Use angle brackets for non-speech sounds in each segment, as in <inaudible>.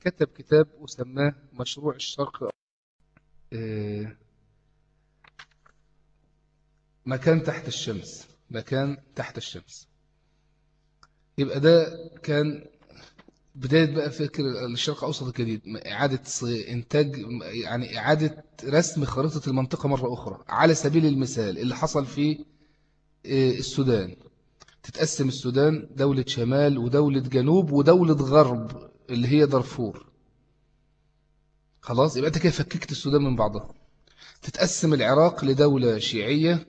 كتب كتاب وسماه مشروع الشرق آه، مكان تحت الشمس. مكان تحت الشمس. يبقى ده كان بداية بقى فكر الشرق الأوسط الجديد. إعادة إنتاج يعني إعادة رسم خريطة المنطقة مرة أخرى. على سبيل المثال اللي حصل في آه، السودان. تتقسم السودان دولة شمال ودولة جنوب ودولة غرب. اللي هي دارفور. خلاص؟ يبقى أنت كده فككت السودان من بعضها. تتقسم العراق لدولة شيعية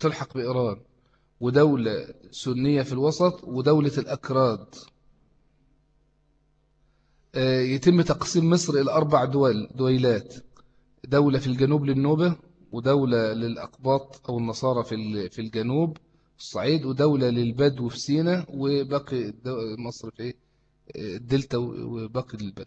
تلحق بإيران ودولة سنية في الوسط ودولة الأكراد. آه، يتم تقسيم مصر إلى أربع دول دويلات. دولة في الجنوب للنوبة ودولة للأقباط أو النصارى في في الجنوب الصعيد ودولة للبدو في سينا وباقي مصر في آه، الدلتا وباقي البلد.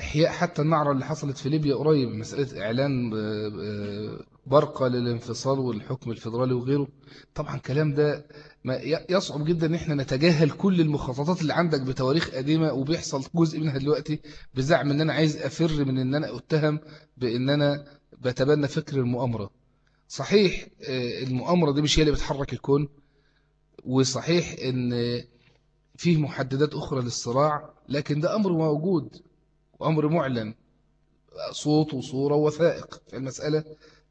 إحياء حتى النعرة اللي حصلت في ليبيا قريب مسألة إعلان آه، برقة للانفصال والحكم الفيدرالي وغيره. طبعا الكلام ده ما يصعب جدا إن إحنا نتجاهل كل المخططات اللي عندك بتواريخ قديمة وبيحصل جزء منها دلوقتي بزعم إن أنا عايز أفر من إن أنا أتهم بإن أنا بتبنى فكر المؤامرة. صحيح آه، المؤامرة دي مش هي اللي بتحرك الكون وصحيح إن فيه محددات أخرى للصراع لكن ده أمر موجود وأمر معلن. صوت وصورة ووثائق في المسألة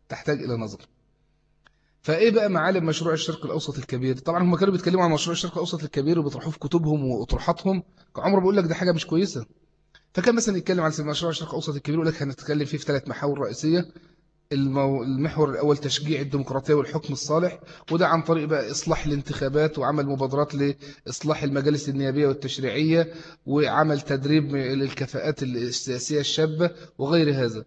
تحتاج إلى نظر. فإيه بقى معالم مشروع الشرق الأوسط الكبير؟ طبعا هم كانوا بيتكلموا عن مشروع الشرق الأوسط الكبير وبيطرحوه في كتبهم وأطروحاتهم. عمره بيقول لك ده حاجة مش كويسة. فكان مثلا يتكلم عن مشروع الشرق الأوسط الكبير يقول لك هنتكلم فيه في ثلاث محاور رئيسية. المحور الأول تشجيع الديمقراطية والحكم الصالح وده عن طريق بقى إصلاح الانتخابات وعمل مبادرات لإصلاح المجالس النيابية والتشريعية وعمل تدريب للكفاءات السياسية الشابة وغير هذا.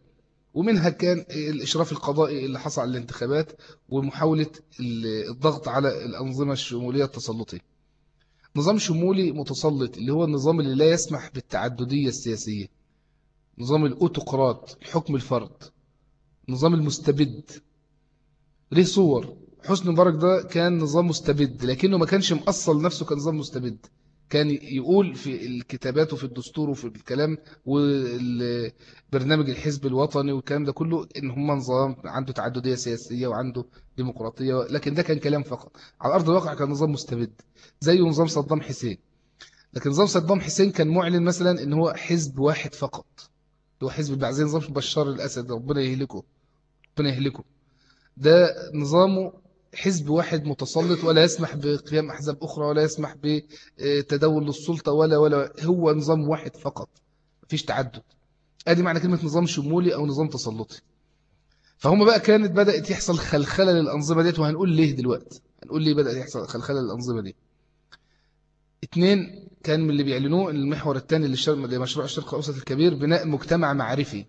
ومنها كان الإشراف القضائي اللي حصل على الانتخابات ومحاولة الضغط على الأنظمة الشمولية التسلطية نظام شمولي متسلط اللي هو النظام اللي لا يسمح بالتعددية السياسية. نظام الأوتوقراط الحكم الفرد. نظام المستبد. ليه صور؟ حسن مبارك ده كان نظام مستبد لكنه ما كانش مأصل نفسه كنظام مستبد. كان يقول في الكتابات وفي الدستور وفي الكلام وبرنامج الحزب الوطني والكلام ده كله إن هم نظام عنده تعددية سياسية وعنده ديمقراطية لكن ده كان كلام فقط. على أرض الواقع كان نظام مستبد زي نظام صدام حسين. لكن نظام صدام حسين كان معلن مثلا إن هو حزب واحد فقط هو حزب البعزين نظام بشار الأسد ربنا يهلكه. ربنا يهلكه. ده نظامه حزب واحد متسلط ولا يسمح بقيام أحزاب أخرى ولا يسمح بتداول للسلطة ولا ولا هو نظام واحد فقط. مفيش تعدد. أدي معنى كلمة نظام شمولي أو نظام تسلطي. فهم بقى كانت بدأت يحصل خلخلة للأنظمة ديت وهنقول ليه دلوقتي هنقول ليه بدأت يحصل خلخلة للأنظمة دي. اتنين كان من اللي بيعلنوه المحور الثاني لمشروع الشرق الأوسط الكبير بناء مجتمع معرفي.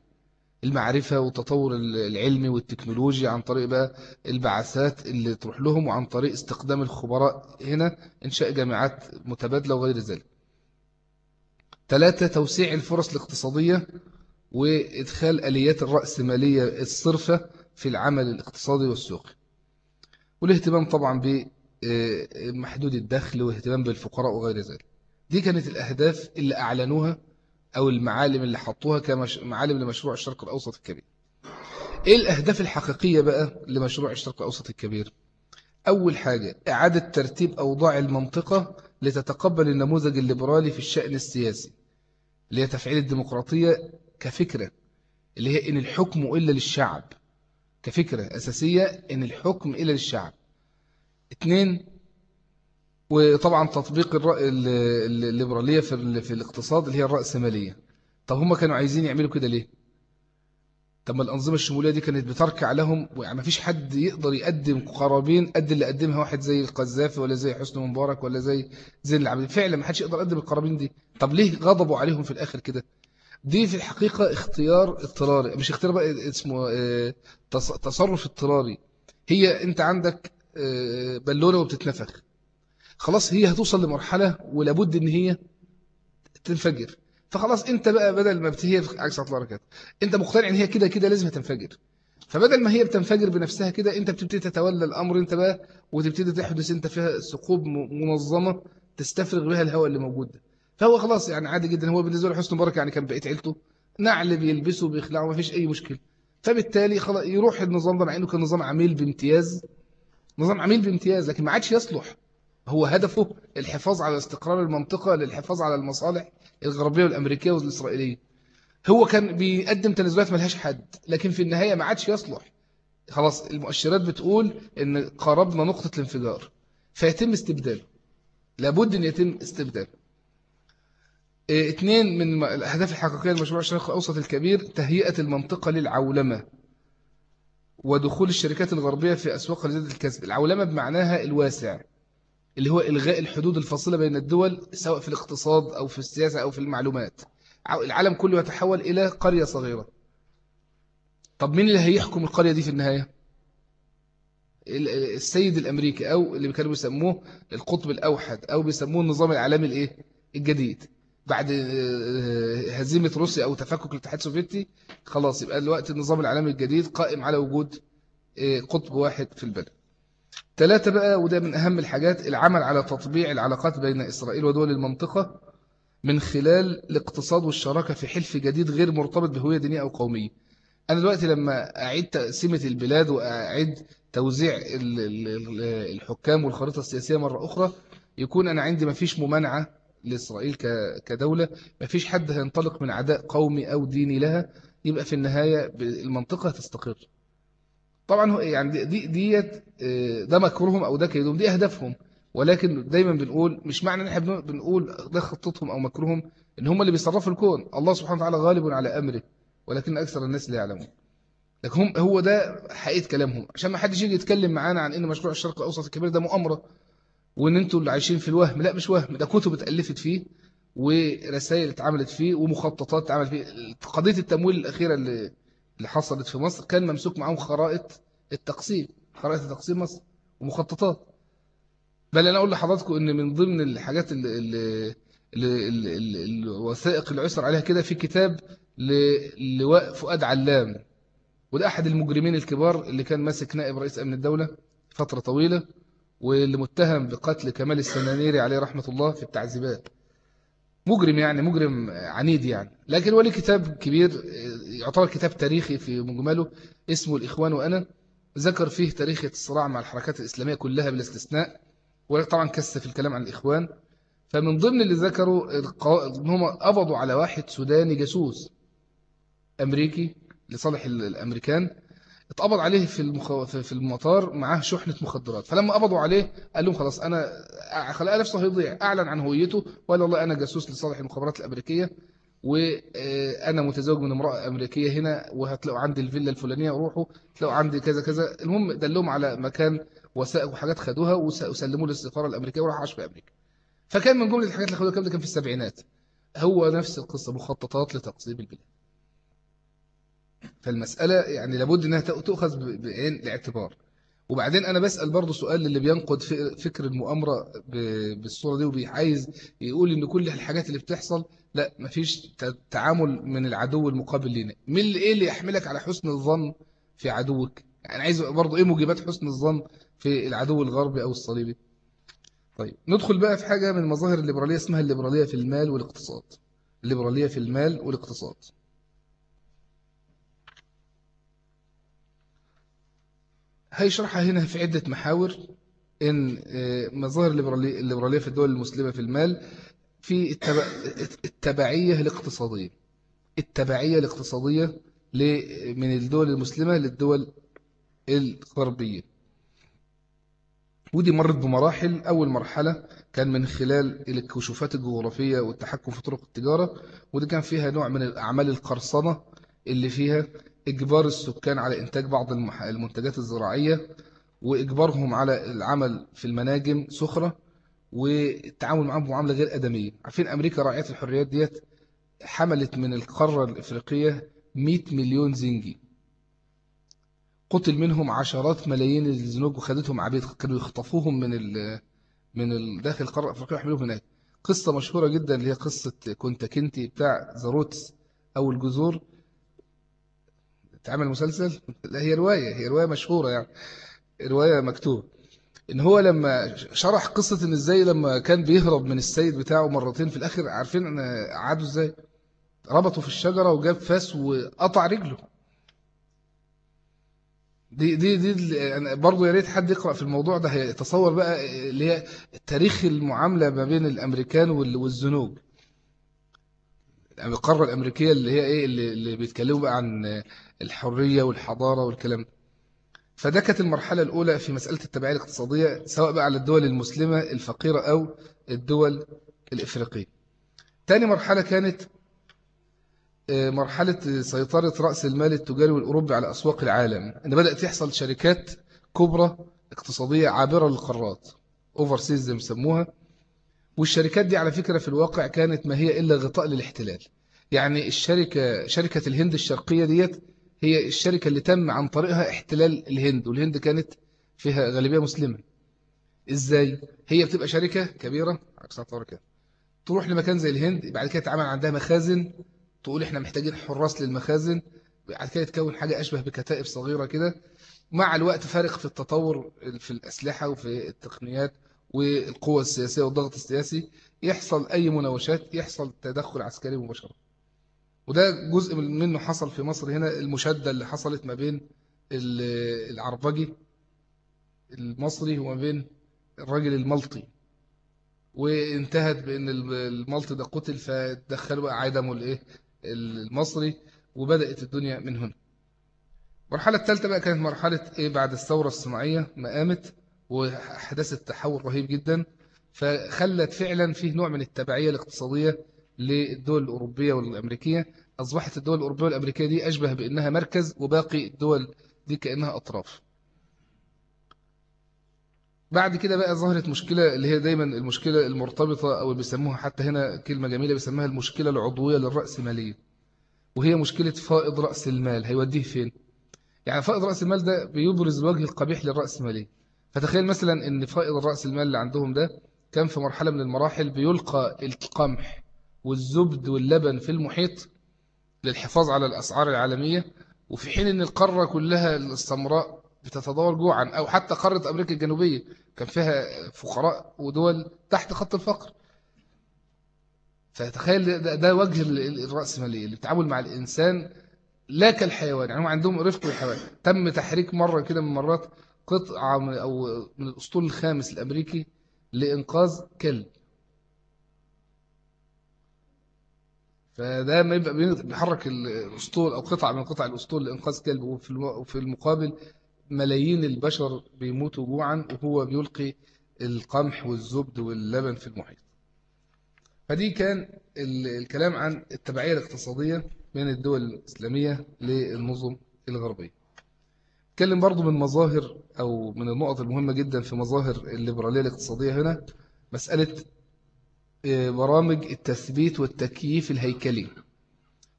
المعرفة والتطور العلمي والتكنولوجي عن طريق بقى البعثات اللي تروح لهم وعن طريق استخدام الخبراء هنا إنشاء جامعات متبادلة وغير ذلك. ثلاثة توسيع الفرص الاقتصادية وإدخال آليات الرأسمالية الصرفة في العمل الاقتصادي والسوقي والاهتمام طبعا بمحدود الدخل واهتمام بالفقراء وغير ذلك. دي كانت الأهداف اللي أعلنوها أو المعالم اللي حطوها كمعالم لمشروع الشرق الأوسط الكبير. إيه الأهداف الحقيقية بقى لمشروع الشرق الأوسط الكبير؟ أول حاجة إعادة ترتيب أوضاع المنطقة لتتقبل النموذج الليبرالي في الشأن السياسي اللي هي تفعيل الديمقراطية كفكرة اللي هي إن الحكم إلا للشعب كفكرة أساسية إن الحكم إلا للشعب. اثنين وطبعا تطبيق الليبرالية في, في الاقتصاد اللي هي الرأسمالية. طب هم كانوا عايزين يعملوا كده ليه؟ طب ما الأنظمة الشمولية دي كانت بتركع لهم وما فيش حد يقدر يقدم قرابين قد اللي قدمها واحد زي القذافي ولا زي حسني مبارك ولا زي زين العابدين. فعلا ما حدش يقدر يقدم القرابين دي. طب ليه غضبوا عليهم في الآخر كده؟ دي في الحقيقة اختيار اضطراري مش اختيار بقى اسمه آه تصرف اضطراري. هي انت عندك آه بالونة وبتتنفخ. خلاص هي هتوصل لمرحلة ولابد إن هي تنفجر. فخلاص أنت بقى بدل ما هي عكس عطل الحركات أنت مقتنع إن هي كده كده لازم تنفجر فبدل ما هي بتنفجر بنفسها كده أنت بتبتدي تتولى الأمر أنت بقى وتبتدي تحدث أنت فيها ثقوب منظمة تستفرغ بها الهواء اللي موجود ده. فهو خلاص يعني عادي جدا. هو بالنسبة له مبارك يعني كان بقيت عيلته. نعل بيلبسه بيخلعه ما فيش أي مشكلة. فبالتالي خلاص يروح النظام ده مع إنه كان نظام عميل بامتياز. نظام عميل بامتياز لكن ما عادش يصلح. هو هدفه الحفاظ على استقرار المنطقة للحفاظ على المصالح الغربية والأمريكية والإسرائيلية. هو كان بيقدم تنازلات ملهاش حد لكن في النهاية ما عادش يصلح. خلاص المؤشرات بتقول إن قربنا نقطة الانفجار فيتم استبداله. لابد إن يتم استبداله. اثنين من الأهداف الحقيقية لمشروع الشرق الأوسط الكبير تهيئة المنطقة للعولمة ودخول الشركات الغربية في أسواق لزيادة الكسب. العولمة بمعناها الواسع. اللي هو إلغاء الحدود الفاصلة بين الدول سواء في الاقتصاد أو في السياسة أو في المعلومات. العالم كله يتحول إلى قرية صغيرة. طب مين اللي هيحكم القرية دي في النهاية؟ السيد الأمريكي أو اللي كانوا بيسموه القطب الأوحد أو بيسموه النظام العالمي الإيه؟ الجديد. بعد آه، هزيمة روسيا أو تفكك الاتحاد السوفيتي خلاص يبقى دلوقتي النظام العالمي الجديد قائم على وجود آه، قطب واحد في البلد. ثلاثة بقى وده من أهم الحاجات العمل على تطبيع العلاقات بين إسرائيل ودول المنطقة من خلال الاقتصاد والشراكة في حلف جديد غير مرتبط بهوية دينية أو قومية. أنا دلوقتي لما أعيد تقسيمة البلاد وأعيد توزيع الحكام والخريطة السياسية مرة أخرى يكون أنا عندي مفيش ممانعة لإسرائيل كدولة مفيش حد هينطلق من عداء قومي أو ديني لها يبقى في النهاية المنطقة تستقر طبعا يعني دي ديت آه، ده مكرهم أو ده كيدهم دي أهدافهم. ولكن دايما بنقول مش معنى إن إحنا بنقول ده خطتهم أو مكرهم إن هم اللي بيصرفوا الكون. الله سبحانه وتعالى غالب على أمره ولكن أكثر الناس لا يعلمون. لكن هم هو ده حقيقة كلامهم. عشان ما حدش يجي يتكلم معانا عن إن مشروع الشرق الأوسط الكبير ده مؤامرة وإن أنتوا اللي عايشين في الوهم. لا مش وهم. ده كتب اتألفت فيه ورسائل اتعملت فيه ومخططات اتعملت فيه. قضية التمويل الأخيرة اللي اللي حصلت في مصر كان ممسوك معاهم خرائط التقسيم خرائط تقسيم مصر ومخططات. بل أنا أقول لحضراتكم أن من ضمن الحاجات اللي الوثائق اللي عثر عليها كده في كتاب للواء فؤاد علام وده أحد المجرمين الكبار اللي كان ماسك نائب رئيس أمن الدولة فترة طويلة واللي متهم بقتل كمال السنانيري عليه رحمة الله في التعذيبات. مجرم يعني مجرم عنيد يعني. لكن هو كتاب كبير يعتبر كتاب تاريخي في مجمله اسمه الإخوان وأنا. ذكر فيه تاريخ الصراع مع الحركات الإسلامية كلها بالاستثناء وطبعا كثف الكلام عن الإخوان. فمن ضمن اللي ذكروا إن هم قبضوا على واحد سوداني جاسوس أمريكي لصالح الأمريكان. اتقبض عليه في المخ... في المطار معاه شحنة مخدرات. فلما قبضوا عليه قال لهم خلاص أنا خلق نفسه هيضيع أعلن عن هويته وقال والله أنا جاسوس لصالح المخابرات الأمريكية وأنا متزوج من امرأة أمريكية هنا وهتلاقوا عندي الفيلا الفلانية روحوا تلاقوا عندي كذا كذا. المهم دلهم على مكان وسائق وحاجات خدوها وسلموه للسفارة الأمريكية وراح عاش في أمريكا. فكان من جملة الحاجات اللي خدوها كان في السبعينات. هو نفس القصة مخططات لتقسيم البلاد. فالمسألة يعني لابد أنها تؤخذ بعين الاعتبار وبعدين أنا بسأل برضو سؤال اللي بينقد فكر المؤامرة بالصورة دي وبيعايز يقول إن كل الحاجات اللي بتحصل لا مفيش تعامل من العدو المقابل لنا مين اللي إيه اللي يحملك على حسن الظن في عدوك؟ يعني عايز برضو إيه موجبات حسن الظن في العدو الغربي أو الصليبي؟ طيب ندخل بقى في حاجة من مظاهر الليبرالية اسمها الليبرالية في المال والاقتصاد. الليبرالية في المال والاقتصاد. هيشرحها هنا في عدة محاور. إن آه، مظاهر الليبرالية في الدول المسلمة في المال في التبعية الاقتصادية. التبعية الاقتصادية من الدول المسلمة للدول الغربية. ودي مرت بمراحل. أول مرحلة كان من خلال الكشوفات الجغرافية والتحكم في طرق التجارة ودي كان فيها نوع من الأعمال القرصنة اللي فيها إجبار السكان على إنتاج بعض المنتجات الزراعية وإجبارهم على العمل في المناجم سخرة والتعامل معهم معاملة غير أدمية. عارفين أمريكا راعية الحريات ديت؟ حملت من القارة الإفريقية 100 مليون زنجي. قتل منهم عشرات ملايين الزنوج وخدتهم عبيد كانوا يخطفوهم من ال من داخل القارة الإفريقية ويحملوهم هناك. قصة مشهورة جدا اللي هي قصة كنت كنتي بتاع زاروتس أو الجذور اتعمل مسلسل؟ لا هي رواية هي رواية مشهورة يعني. رواية مكتوبة. إن هو لما شرح قصة إن إزاي لما كان بيهرب من السيد بتاعه مرتين في الآخر عارفين قعدوا إزاي؟ ربطوا في الشجرة وجاب فاس وقطع رجله. دي دي دي برضه يا ريت حد يقرأ في الموضوع ده هيتصور بقى اللي هي تاريخ المعاملة ما بين الأمريكان والزنوج. القارة الأمريكية اللي هي إيه اللي, اللي بيتكلموا بقى عن الحرية والحضارة والكلام ده. فده كانت المرحلة الأولى في مسألة التبعية الاقتصادية سواء بقى على الدول المسلمة الفقيرة أو الدول الإفريقية. تاني مرحلة كانت آه، مرحلة سيطرة رأس المال التجاري والأوروبي على أسواق العالم أن بدأت يحصل شركات كبرى اقتصادية عابرة للقارات أوفرسيز زي مسموها والشركات دي على فكرة في الواقع كانت ما هي إلا غطاء للاحتلال. يعني الشركة شركة الهند الشرقية ديت هي الشركة اللي تم عن طريقها احتلال الهند والهند كانت فيها غالبية مسلمة. إزاي؟ هي بتبقى شركة كبيرة كده تروح لمكان زي الهند بعد كده تعمل عندها مخازن تقول إحنا محتاجين حراس للمخازن بعد كده تكون حاجة أشبه بكتائب صغيرة كده. مع الوقت فارق في التطور في الأسلحة وفي التقنيات والقوة السياسية والضغط السياسي. يحصل أي مناوشات يحصل تدخل عسكري مباشرة. وده جزء منه حصل في مصر هنا المشادة اللي حصلت ما بين العربجي المصري وما بين الراجل الملطي. وانتهت بأن الملطي ده قتل فدخلوا عدمه الايه المصري وبدأت الدنيا من هنا. المرحلة الثالثة بقى كانت مرحلة إيه؟ بعد الثورة الصناعية ما قامت وحدثت تحول رهيب جدا. فخلت فعلا فيه نوع من التبعية الاقتصادية للدول الأوروبية والأمريكية. أصبحت الدول الأوروبية والأمريكية دي أشبه بأنها مركز وباقي الدول دي كأنها أطراف. بعد كده بقى ظهرت مشكلة اللي هي دايما المشكلة المرتبطة أو بيسموها حتى هنا كلمة جميلة بيسموها المشكلة العضوية للرأسمالية وهي مشكلة فائض رأس المال. هيوديه فين؟ يعني فائض رأس المال ده بيبرز الوجه القبيح للرأسمالية. فتخيل مثلا إن فائض الرأس المال اللي عندهم ده كان في مرحلة من المراحل بيلقى القمح. والزبد واللبن في المحيط للحفاظ على الأسعار العالمية وفي حين أن القارة كلها السمراء بتتدور جوعا أو حتى قارة أمريكا الجنوبية كان فيها فقراء ودول تحت خط الفقر. فتخيل ده, ده وجه الرأسمالية بتعامل مع الإنسان لا كالحيوان. يعني هم عندهم رفق بالحيوان تم تحريك مرة كده من مرات قطعة من أو من الأسطول الخامس الأمريكي لإنقاذ كلب. فده ما يبقى بيحرك الأسطول أو قطعة من قطع الأسطول لإنقاذ كلب. وفي المقابل ملايين البشر بيموتوا جوعا وهو بيلقي القمح والزبد واللبن في المحيط. فدي كان الكلام عن التبعية الاقتصادية بين الدول الإسلامية للنظم الغربية. اتكلم برضو من مظاهر أو من النقط المهمة جدا في مظاهر الليبرالية الاقتصادية هنا. مسألة برامج التثبيت والتكييف الهيكلي.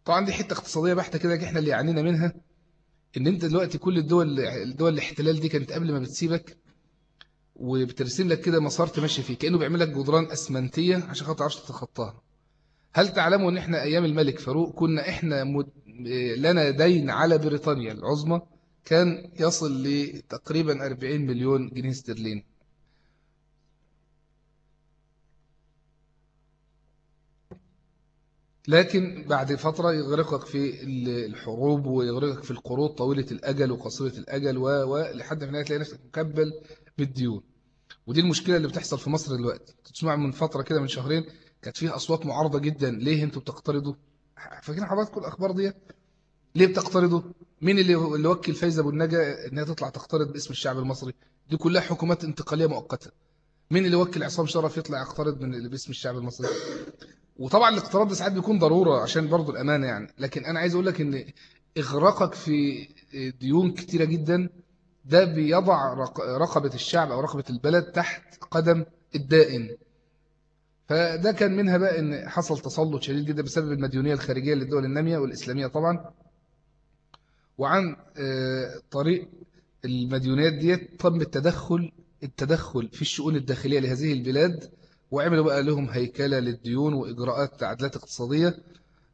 طبعا دي حتة اقتصادية بحتة كده إحنا اللي يعنينا منها إن أنت دلوقتي كل الدول الدول الاحتلال دي كانت قبل ما بتسيبك وبترسم لك كده مسار تمشي فيه كأنه بيعمل لك جدران أسمنتية عشان خاطر تعرفش تتخطاها. هل تعلموا إن إحنا أيام الملك فاروق كنا إحنا مد... لنا دين على بريطانيا العظمى كان يصل لتقريبا 40 مليون جنيه استرليني. لكن بعد فترة يغرقك في الحروب ويغرقك في القروض طويلة الأجل وقصيرة الأجل ولحد في النهاية تلاقي نفسك مكبل بالديون. ودي المشكلة اللي بتحصل في مصر دلوقتي. تسمع من فترة كده من شهرين كانت فيها أصوات معارضة جدا. ليه أنتوا بتقترضوا؟ فاكرين حضراتكم الأخبار دي؟ ليه بتقترضوا؟ مين اللي اللي وكل فايزة أبو النجا إنها تطلع تقترض باسم الشعب المصري؟ دي كلها حكومات انتقالية مؤقتة. مين اللي وكل عصام شرف يطلع يقترض من باسم الشعب المصري؟ وطبعا الاقتراض ده ساعات بيكون ضرورة عشان برضو الأمانة يعني. لكن أنا عايز أقول لك إن إغراقك في ديون كتيرة جدا ده بيضع رقبة الشعب أو رقبة البلد تحت قدم الدائن. فده كان منها بقى إن حصل تسلط شديد جدا بسبب المديونية الخارجية للدول النامية والإسلامية طبعا. وعن آه، طريق المديونيات ديت تم التدخل التدخل في الشؤون الداخلية لهذه البلاد وعملوا بقى لهم هيكلة للديون وإجراءات تعديلات اقتصادية.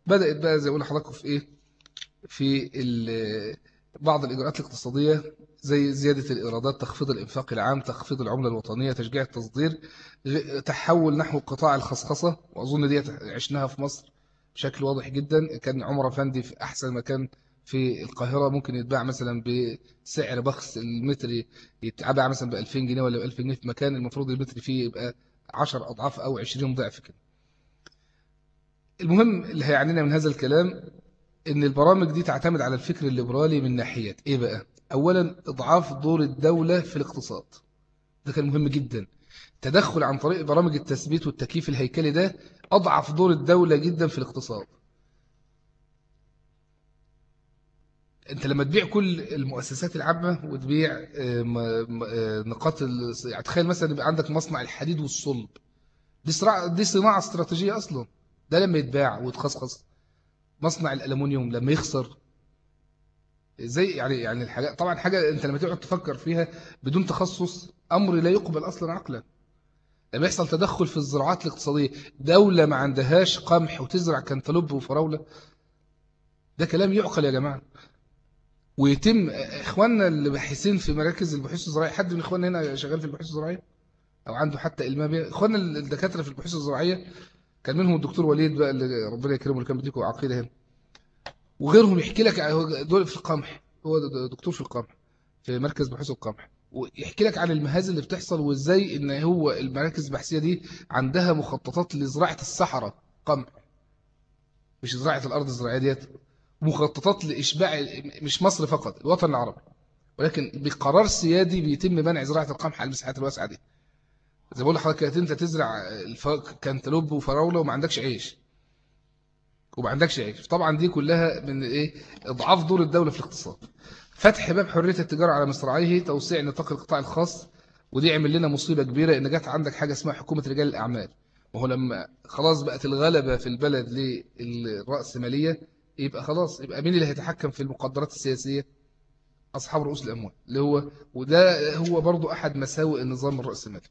بدأت بقى زي ما قلنا حضراتكم في إيه؟ في بعض الإجراءات الاقتصادية زي زيادة الإيرادات تخفيض الإنفاق العام تخفيض العملة الوطنية تشجيع التصدير تحول نحو قطاع الخصخصة. وأظن دي عشناها في مصر بشكل واضح جدا. كان عمر فندي في أحسن مكان في القاهرة. ممكن يتباع مثلا بسعر بخس المتر يتباع مثلا ب 2000 جنيه ولا ب 1000 جنيه في مكان. المفروض المتر فيه يبقى 10 أضعاف أو 20 ضعف كده. المهم اللي هيعنينا من هذا الكلام إن البرامج دي تعتمد على الفكر الليبرالي من ناحية إيه بقى؟ اولا إضعاف دور الدولة في الاقتصاد. ده كان مهم جدا. تدخل عن طريق برامج التثبيت والتكييف الهيكلي ده أضعف دور الدولة جدا في الاقتصاد. انت لما تبيع كل المؤسسات العامة وتبيع آه، آه، نقاط يعني تخيل مثلا يبقى عندك مصنع الحديد والصلب. دي صناعة دي صناعة استراتيجية أصلا. ده لما يتباع ويتخصخص. مصنع الألمونيوم لما يخسر. زي يعني يعني الحاجات طبعا حاجة انت لما تقعد تفكر فيها بدون تخصص أمر لا يقبل أصلا عقلا. لما يحصل تدخل في الزراعات الاقتصادية دولة ما عندهاش قمح وتزرع كنتالوب وفراولة ده كلام يعقل يا جماعة. ويتم إخواننا اللي باحثين في مراكز البحوث الزراعية حد من إخواننا هنا شغال في البحوث الزراعية؟ أو عنده حتى علمها بيها إخواننا الدكاترة في البحوث الزراعية كان منهم الدكتور وليد بقى اللي ربنا يكرمه اللي كان بيديكوا عقيدة هنا. وغيرهم يحكي لك دول في القمح هو دكتور في القمح في مركز بحوث القمح. ويحكي لك عن المهازل اللي بتحصل وإزاي إن هو المراكز البحثية دي عندها مخططات لزراعة الصحراء قمح. مش زراعة الأرض الزراعية ديت. مخططات لإشباع مش مصر فقط الوطن العربي. ولكن بقرار سيادي بيتم منع زراعة القمح على المساحات الواسعة دي. زي بقول لحضرتك انت تزرع كانتالوب وفراولة وما عندكش عيش. وما عندكش عيش. طبعا دي كلها من إيه؟ إضعاف دور الدولة في الاقتصاد. فتح باب حرية التجارة على مصراعيه توسيع نطاق القطاع الخاص ودي عمل لنا مصيبة كبيرة إن جت عندك حاجة اسمها حكومة رجال الأعمال. وهو لما خلاص بقت الغلبة في البلد للرأسمالية يبقى خلاص يبقى مين اللي هيتحكم في المقدرات السياسية؟ أصحاب رؤوس الأموال اللي هو وده هو برضو أحد مساوئ النظام الرأسمالي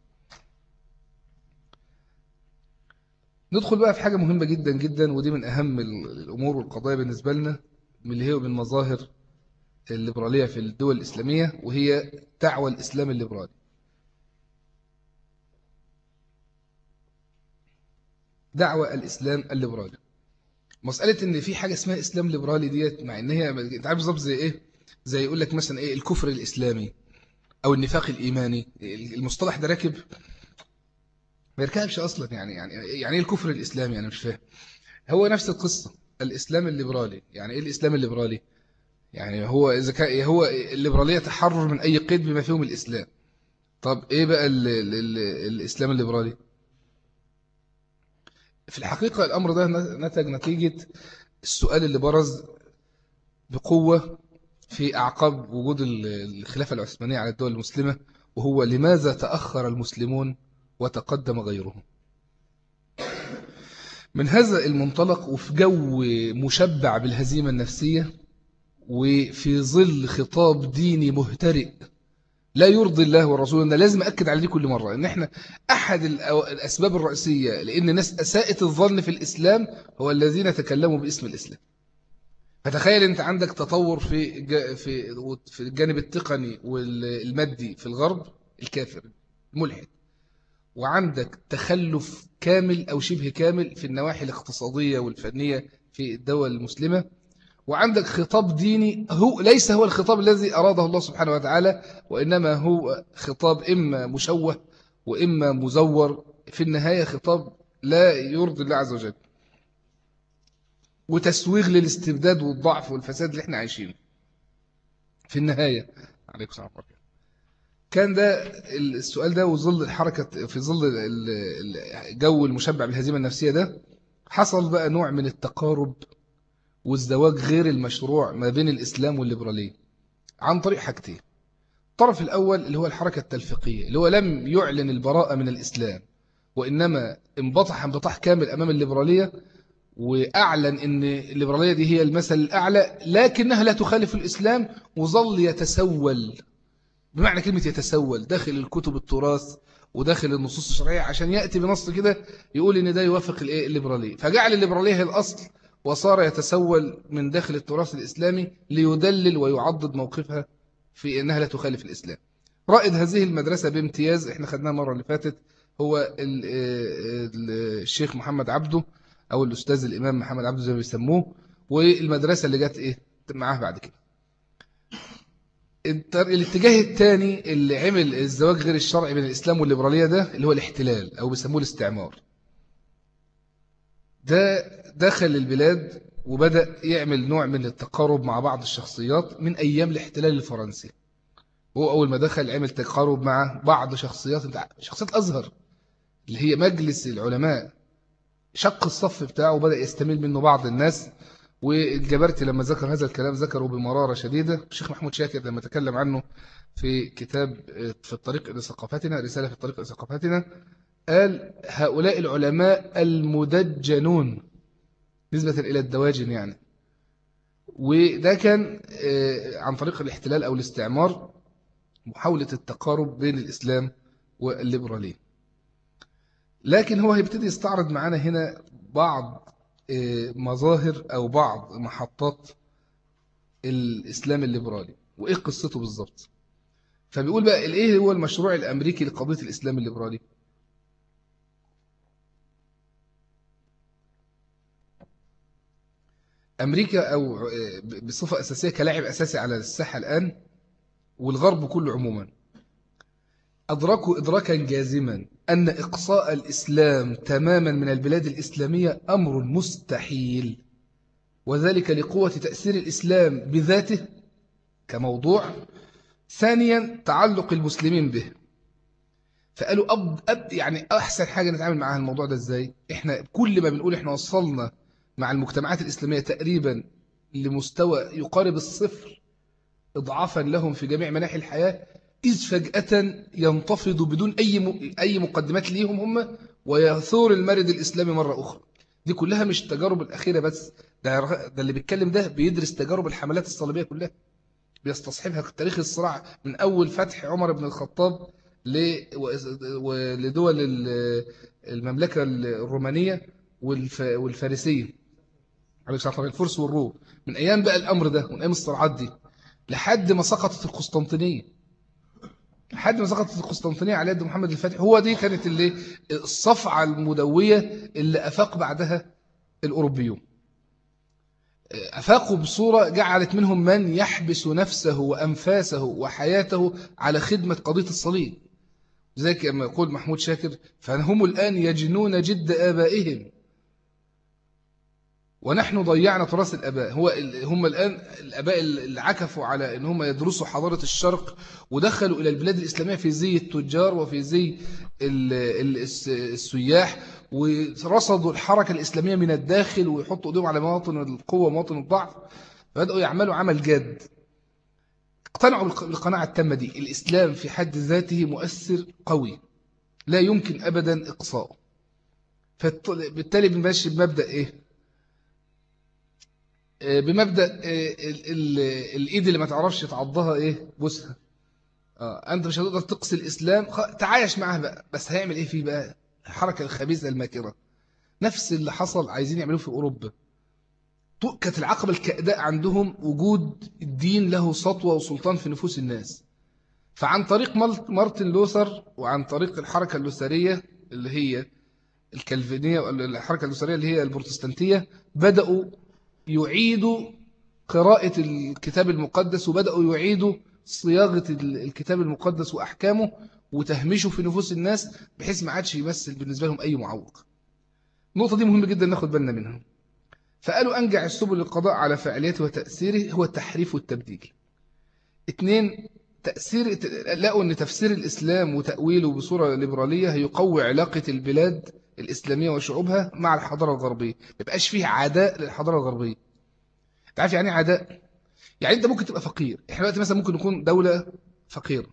ندخل بقى في حاجة مهمة جدا جدا ودي من أهم الأمور والقضايا بالنسبة لنا من اللي هي من مظاهر الليبرالية في الدول الإسلامية وهي دعوة الإسلام الليبرالي. دعوة الإسلام الليبرالي. مسألة إن في حاجة اسمها إسلام ليبرالي ديت مع إن هي أنت عارف بالظبط زي إيه؟ زي يقول لك مثلا إيه؟ الكفر الإسلامي أو النفاق الإيماني. المصطلح ده راكب ما يركبش أصلا يعني يعني يعني إيه الكفر الإسلامي؟ أنا مش فاهم. هو نفس القصة الإسلام الليبرالي. يعني إيه الإسلام الليبرالي؟ يعني هو إذا كان هو الليبرالية تحرر من أي قيد بما فيهم الإسلام. طب إيه بقى ال ال ال الإسلام الليبرالي؟ في الحقيقة الأمر ده نتج نتيجة السؤال اللي برز بقوة في أعقاب وجود الخلافة العثمانية على الدول المسلمة وهو لماذا تأخر المسلمون وتقدم غيرهم؟ من هذا المنطلق وفي جو مشبع بالهزيمة النفسية وفي ظل خطاب ديني مهترئ لا يرضي الله ورسوله. أنا لازم أكد على دي كل مرة إن إحنا أحد الأسباب الرئيسية لأن الناس أساءت الظن في الإسلام هو الذين تكلموا باسم الإسلام. فتخيل أنت عندك تطور في في في الجانب التقني والمادي في الغرب الكافر الملحد. وعندك تخلف كامل أو شبه كامل في النواحي الاقتصادية والفنية في الدول المسلمة. وعندك خطاب ديني هو ليس هو الخطاب الذي أراده الله سبحانه وتعالى وإنما هو خطاب إما مشوه وإما مزور. في النهاية خطاب لا يرضي الله عز وجل. وتسويغ للاستبداد والضعف والفساد اللي إحنا عايشينه. في النهاية. عليكم السلام كان ده السؤال ده وظل الحركة في ظل الجو المشبع بالهزيمة النفسية ده حصل بقى نوع من التقارب والزواج غير المشروع ما بين الإسلام والليبرالية. عن طريق حاجتين. الطرف الأول اللي هو الحركة التلفيقية اللي هو لم يعلن البراءة من الإسلام وإنما انبطح انبطاح كامل أمام الليبرالية وأعلن أن الليبرالية دي هي المثل الأعلى لكنها لا تخالف الإسلام وظل يتسول. بمعنى كلمة يتسول داخل الكتب التراث وداخل النصوص الشرعية عشان يأتي بنص كده يقول إن ده يوافق الليبرالية. فجعل الليبرالية هي الأصل وصار يتسول من داخل التراث الإسلامي ليدلل ويعضد موقفها في أنها لا تخالف الإسلام. رائد هذه المدرسة بامتياز إحنا خدناها المرة اللي فاتت هو الشيخ محمد عبده أو الأستاذ الإمام محمد عبده زي ما بيسموه والمدرسة اللي جت إيه؟ معاه بعد كده. الاتجاه الثاني اللي عمل الزواج غير الشرعي بين الإسلام والليبرالية ده اللي هو الاحتلال أو بيسموه الاستعمار. ده دخل البلاد وبدأ يعمل نوع من التقارب مع بعض الشخصيات من أيام الاحتلال الفرنسي. هو أول ما دخل عمل تقارب مع بعض شخصيات شخصيات أزهر اللي هي مجلس العلماء. شق الصف بتاعه وبدأ يستميل منه بعض الناس. والجبرتي لما ذكر هذا الكلام ذكره بمرارة شديدة. الشيخ محمود شاكر لما تكلم عنه في كتاب في الطريق إلى ثقافتنا رسالة في الطريق إلى ثقافتنا قال هؤلاء العلماء المدجنون. نسبة إلى الدواجن يعني. وده كان آه، عن طريق الاحتلال أو الاستعمار محاولة التقارب بين الإسلام والليبرالية لكن هو هيبتدي يستعرض معنا هنا بعض آه، مظاهر أو بعض محطات الإسلام الليبرالي. وإيه قصته بالظبط فبيقول بقى إيه هو المشروع الأمريكي لقضية الإسلام الليبرالي؟ أمريكا أو آه، بصفة أساسية كلاعب أساسي على الساحة الآن والغرب كله عموما. أدركوا إدراكا جازما أن إقصاء الإسلام تماما من البلاد الإسلامية أمر مستحيل وذلك لقوة تأثير الإسلام بذاته كموضوع. ثانيا تعلق المسلمين به. فقالوا أب أب يعني أحسن حاجة نتعامل معها الموضوع ده إزاي؟ إحنا كل ما بنقول إحنا وصلنا مع المجتمعات الإسلامية تقريبا لمستوى يقارب الصفر إضعافا لهم في جميع مناحي الحياة إذ فجأة ينتفض بدون أي أي مقدمات ليهم هم ويثور المرد الإسلامي مرة أخرى. دي كلها مش التجارب الأخيرة بس ده, ده اللي بيتكلم ده بيدرس تجارب الحملات الصليبية كلها بيستصحبها. تاريخ الصراع من أول فتح عمر بن الخطاب لدول المملكة الرومانية والفارسية. عليه الصلاة الفرس والروم من أيام بقى الأمر ده من أيام الصراعات دي لحد ما سقطت القسطنطينية. لحد ما سقطت القسطنطينية على يد محمد الفاتح هو دي كانت اللي الصفعة المدوية اللي أفاق بعدها الأوروبيون. أفاقوا بصورة جعلت منهم من يحبس نفسه وأنفاسه وحياته على خدمة قضية الصليب. زي كما يقول محمود شاكر فهم الآن يجنون جد آبائهم. ونحن ضيعنا تراث الأباء. هو هم الآن الأباء اللي عكفوا على أن هم يدرسوا حضارة الشرق ودخلوا إلى البلاد الإسلامية في زي التجار وفي زي السياح ورصدوا الحركة الإسلامية من الداخل ويحطوا إيديهم على مواطن القوة ومواطن الضعف. فبدأوا يعملوا عمل جاد. اقتنعوا بالقناعة التامة دي. الإسلام في حد ذاته مؤثر قوي. لا يمكن أبدا إقصاؤه. فبالتالي بنمشي بمبدأ إيه؟ بمبدأ آه، الإيد اللي ما تعرفش تعضها إيه؟ بوسها. آه أنت مش هتقدر تقصي الإسلام. تعايش معاه بقى. بس هيعمل إيه فيه بقى؟ الحركة الخبيثة الماكرة. نفس اللي حصل عايزين يعملوه في أوروبا. كانت العقبة الكأداء عندهم وجود الدين له سطوة وسلطان في نفوس الناس. فعن طريق مارتن لوثر وعن طريق الحركة اللوثرية اللي هي الكالفينية الحركة اللوثرية اللي هي البروتستانتية بدأوا يعيدوا قراءة الكتاب المقدس وبدأوا يعيدوا صياغة الكتاب المقدس وأحكامه وتهمشه في نفوس الناس بحيث ما عادش يمثل بالنسبة لهم أي معوق. النقطة دي مهمة جدا ناخد بالنا منها. فقالوا أنجع السبل للقضاء على فعاليته وتأثيره هو التحريف والتبديل. اثنين تأثير لقوا أن تفسير الإسلام وتأويله بصورة ليبرالية هيقوي علاقة البلاد الإسلامية وشعوبها مع الحضارة الغربية. ما يبقاش فيه عداء للحضارة الغربية. تعرف يعني عداء؟ يعني أنت ممكن تبقى فقير. إحنا دلوقتي مثلا ممكن نكون دولة فقيرة.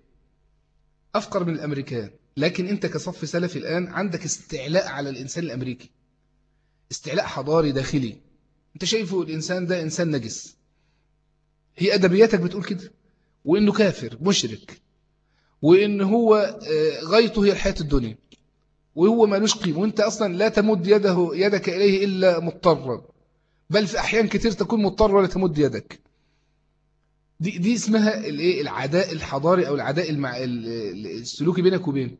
أفقر من الأمريكان. لكن أنت كصف سلفي الآن عندك استعلاء على الإنسان الأمريكي. استعلاء حضاري داخلي. أنت شايفه الإنسان ده إنسان نجس. هي أدبياتك بتقول كده. وإنه كافر مشرك. وإن هو غايته هي الحياة الدنيا. وهو مالوش قيمة وانت أصلا لا تمد يده يدك إليه إلا مضطرا. بل في أحيان كتير تكون مضطر ولا تمد يدك. دي دي اسمها الإيه؟ العداء الحضاري أو العداء المع... السلوكي بينك وبينه.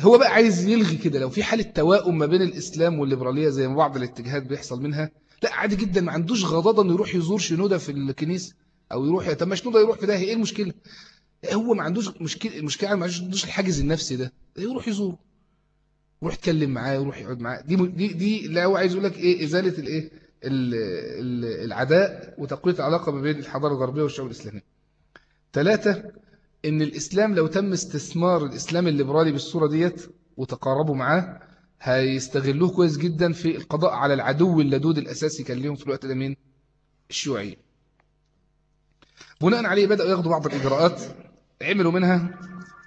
هو بقى عايز يلغي كده. لو في حالة توائم ما بين الإسلام والليبرالية زي ما بعض الاتجاهات بيحصل منها لا عادي جدا. ما عندوش غضاضة إنه يروح يزور شنودة في الكنيسة أو يروح طب شنودة يروح في ده إيه المشكلة؟ هو ما عندوش مشكلة المشكلة ما عندوش الحاجز النفسي ده. يروح يزوره. يروح يتكلم معاه يروح يقعد معاه. دي دي دي لا هو عايز يقول لك إيه إزالة الإيه العداء وتقوية العلاقة ما بين الحضارة الغربية والشعوب الاسلاميه ثلاثة إن الإسلام لو تم استثمار الإسلام الليبرالي بالصورة ديت وتقاربوا معاه هيستغلوه كويس جدا في القضاء على العدو اللدود الأساسي كان ليهم في الوقت ده مين؟ الشيوعيه بناء عليه بدأوا ياخدوا بعض الإجراءات عملوا منها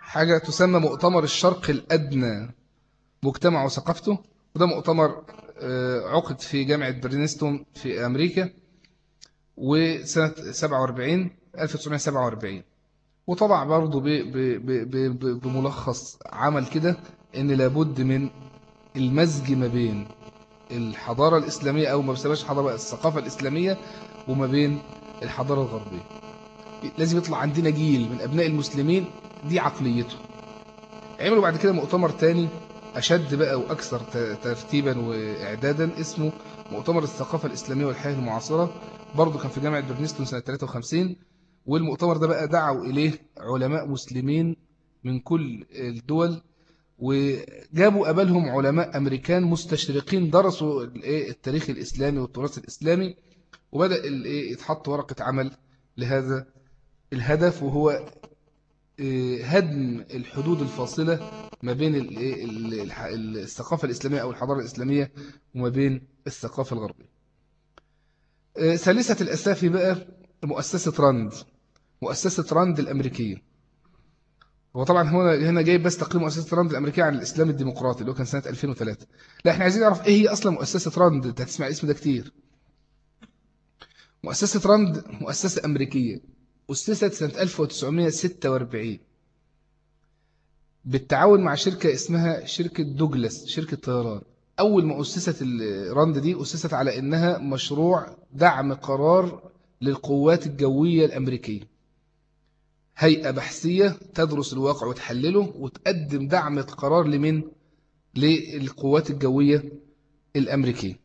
حاجة تسمى مؤتمر الشرق الأدنى. مجتمع وثقافته. وده مؤتمر آه، عقد في جامعة برينستون في أمريكا وسنة 47 1947 وطبع برضه بملخص عمل كده إن لابد من المزج ما بين الحضارة الإسلامية أو ما بسماش حضارة الثقافة الإسلامية وما بين الحضارة الغربية. لازم يطلع عندنا جيل من أبناء المسلمين دي عقليته. عملوا بعد كده مؤتمر تاني أشد بقى وأكثر ترتيبا وإعدادا اسمه مؤتمر الثقافة الإسلامية والحياة المعاصرة. برضه كان في جامعة برنستون سنة 53 والمؤتمر ده بقى دعوا إليه علماء مسلمين من كل الدول وجابوا قبلهم علماء أمريكان مستشرقين درسوا التاريخ الإسلامي والتراث الإسلامي وبدأ يتحط ورقة عمل لهذا الهدف وهو هدم الحدود الفاصلة ما بين الثقافة الإسلامية أو الحضارة الإسلامية وما بين الثقافة الغربية. آه، ثالثة الأثافي بقى مؤسسة راند مؤسسة راند الأمريكية. هو طبعا هو هنا جايب بس تقرير مؤسسة راند الأمريكية عن الإسلام الديمقراطي اللي هو كان سنة 2003 لا إحنا عايزين نعرف إيه هي أصلا مؤسسة راند؟ أنت هتسمع الاسم ده كتير. مؤسسة راند مؤسسة أمريكية. أسست سنة 1946 بالتعاون مع شركة اسمها شركة دوجلاس شركة طيران. أول ما أسست الراند دي أسست على إنها مشروع دعم قرار للقوات الجوية الأمريكية. هيئة بحثية تدرس الواقع وتحلله وتقدم دعم قرار لمن؟ للقوات الجوية الأمريكية.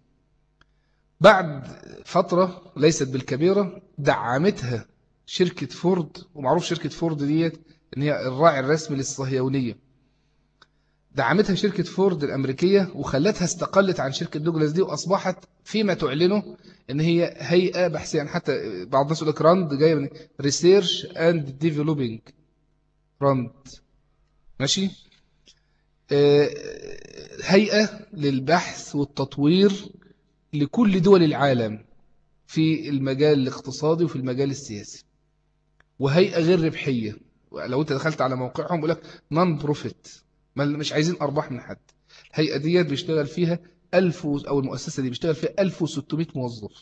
بعد فترة ليست بالكبيرة دعمتها شركة فورد ومعروف شركة فورد ديت إن هي الراعي الرسمي للصهيونية. دعمتها شركة فورد الأمريكية وخلتها استقلت عن شركة دوجلاس دي وأصبحت فيما تعلنه إن هي هيئة بحثية يعني حتى بعض الناس يقول لك راند جاية من research and developing راند ماشي؟ آه، هيئة للبحث والتطوير لكل دول العالم في المجال الاقتصادي وفي المجال السياسي. وهيئة غير ربحية. لو انت دخلت على موقعهم يقول لك non profit مش عايزين أرباح من حد. الهيئة ديت بيشتغل فيها 1000 أو المؤسسة دي بيشتغل فيها 1600 موظف.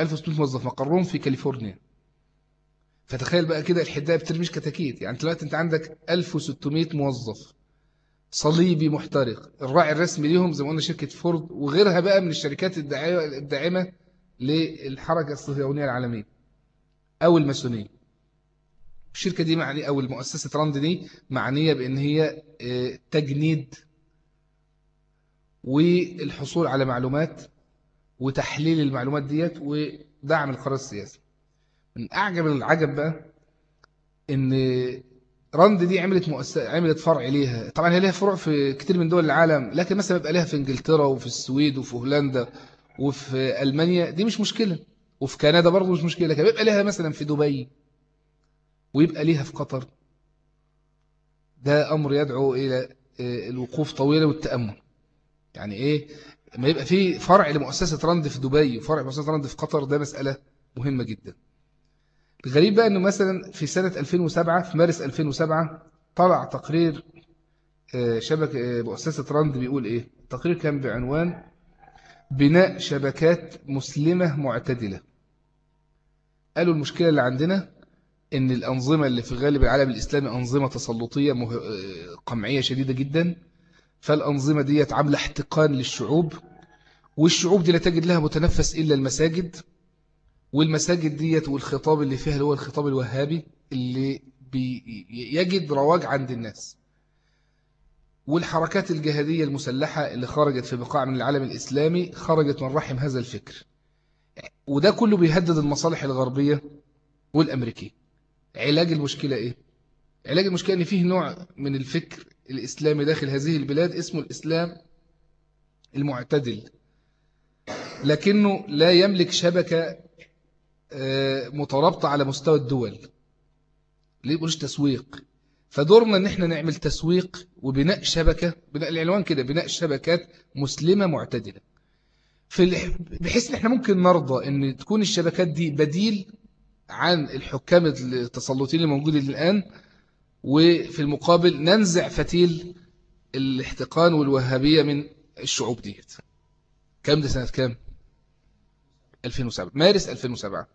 1600 موظف مقرهم في كاليفورنيا. فتخيل بقى كده الحداية بترميش كتاكيت. يعني دلوقتي انت عندك 1600 موظف. صليبي محترق. الراعي الرسمي ليهم زي ما قلنا شركة فورد وغيرها بقى من الشركات الداعمة للحركة الصهيونية العالمية. أو الماسونية. الشركة دي معني أو المؤسسة راند دي معنية بأن هي آه، تجنيد والحصول على معلومات وتحليل المعلومات ديت ودعم القرار السياسي. من أعجب العجب بقى إن راند دي عملت مؤسسة عملت فرع ليها. طبعا هي ليها فروع في كتير من دول العالم لكن مثلا بيبقى ليها في إنجلترا وفي السويد وفي هولندا وفي ألمانيا دي مش مشكلة. وفي كندا برضه مش مشكلة كان بيبقى ليها مثلا في دبي ويبقى ليها في قطر. ده أمر يدعو إلى آه، الوقوف طويلة والتأمل. يعني إيه؟ ما يبقى في فرع لمؤسسة رند في دبي وفرع لمؤسسة رند في قطر ده مسألة مهمة جدا. الغريب بقى أنه مثلا في سنة 2007 في مارس 2007 طلع تقرير آه، شبكة آه، مؤسسة رند بيقول إيه؟ التقرير كان بعنوان بناء شبكات مسلمة معتدلة. قالوا المشكلة اللي عندنا إن الأنظمة اللي في غالب العالم الإسلامي أنظمة تسلطية مه... قمعية شديدة جدا فالأنظمة دي عاملة احتقان للشعوب والشعوب دي لا تجد لها متنفس إلا المساجد والمساجد ديت والخطاب اللي فيها اللي هو الخطاب الوهابي اللي يجد رواج عند الناس. والحركات الجهادية المسلحة اللي خرجت في بقاع من العالم الإسلامي خرجت من رحم هذا الفكر. وده كله بيهدد المصالح الغربية والأمريكية. علاج المشكلة إيه؟ علاج المشكلة أن فيه نوع من الفكر الإسلامي داخل هذه البلاد اسمه الإسلام المعتدل. لكنه لا يملك شبكة آه، مترابطة على مستوى الدول. ليه بقولش تسويق؟ فدورنا إن إحنا نعمل تسويق وبناء شبكة بناء العنوان كده بناء شبكات مسلمة معتدلة. في بحيث إن إحنا ممكن نرضى إن تكون الشبكات دي بديل عن الحكام التسلطين الموجودين الآن وفي المقابل ننزع فتيل الاحتقان والوهابية من الشعوب ديت. كم ده سنة كام؟ 2007 مارس 2007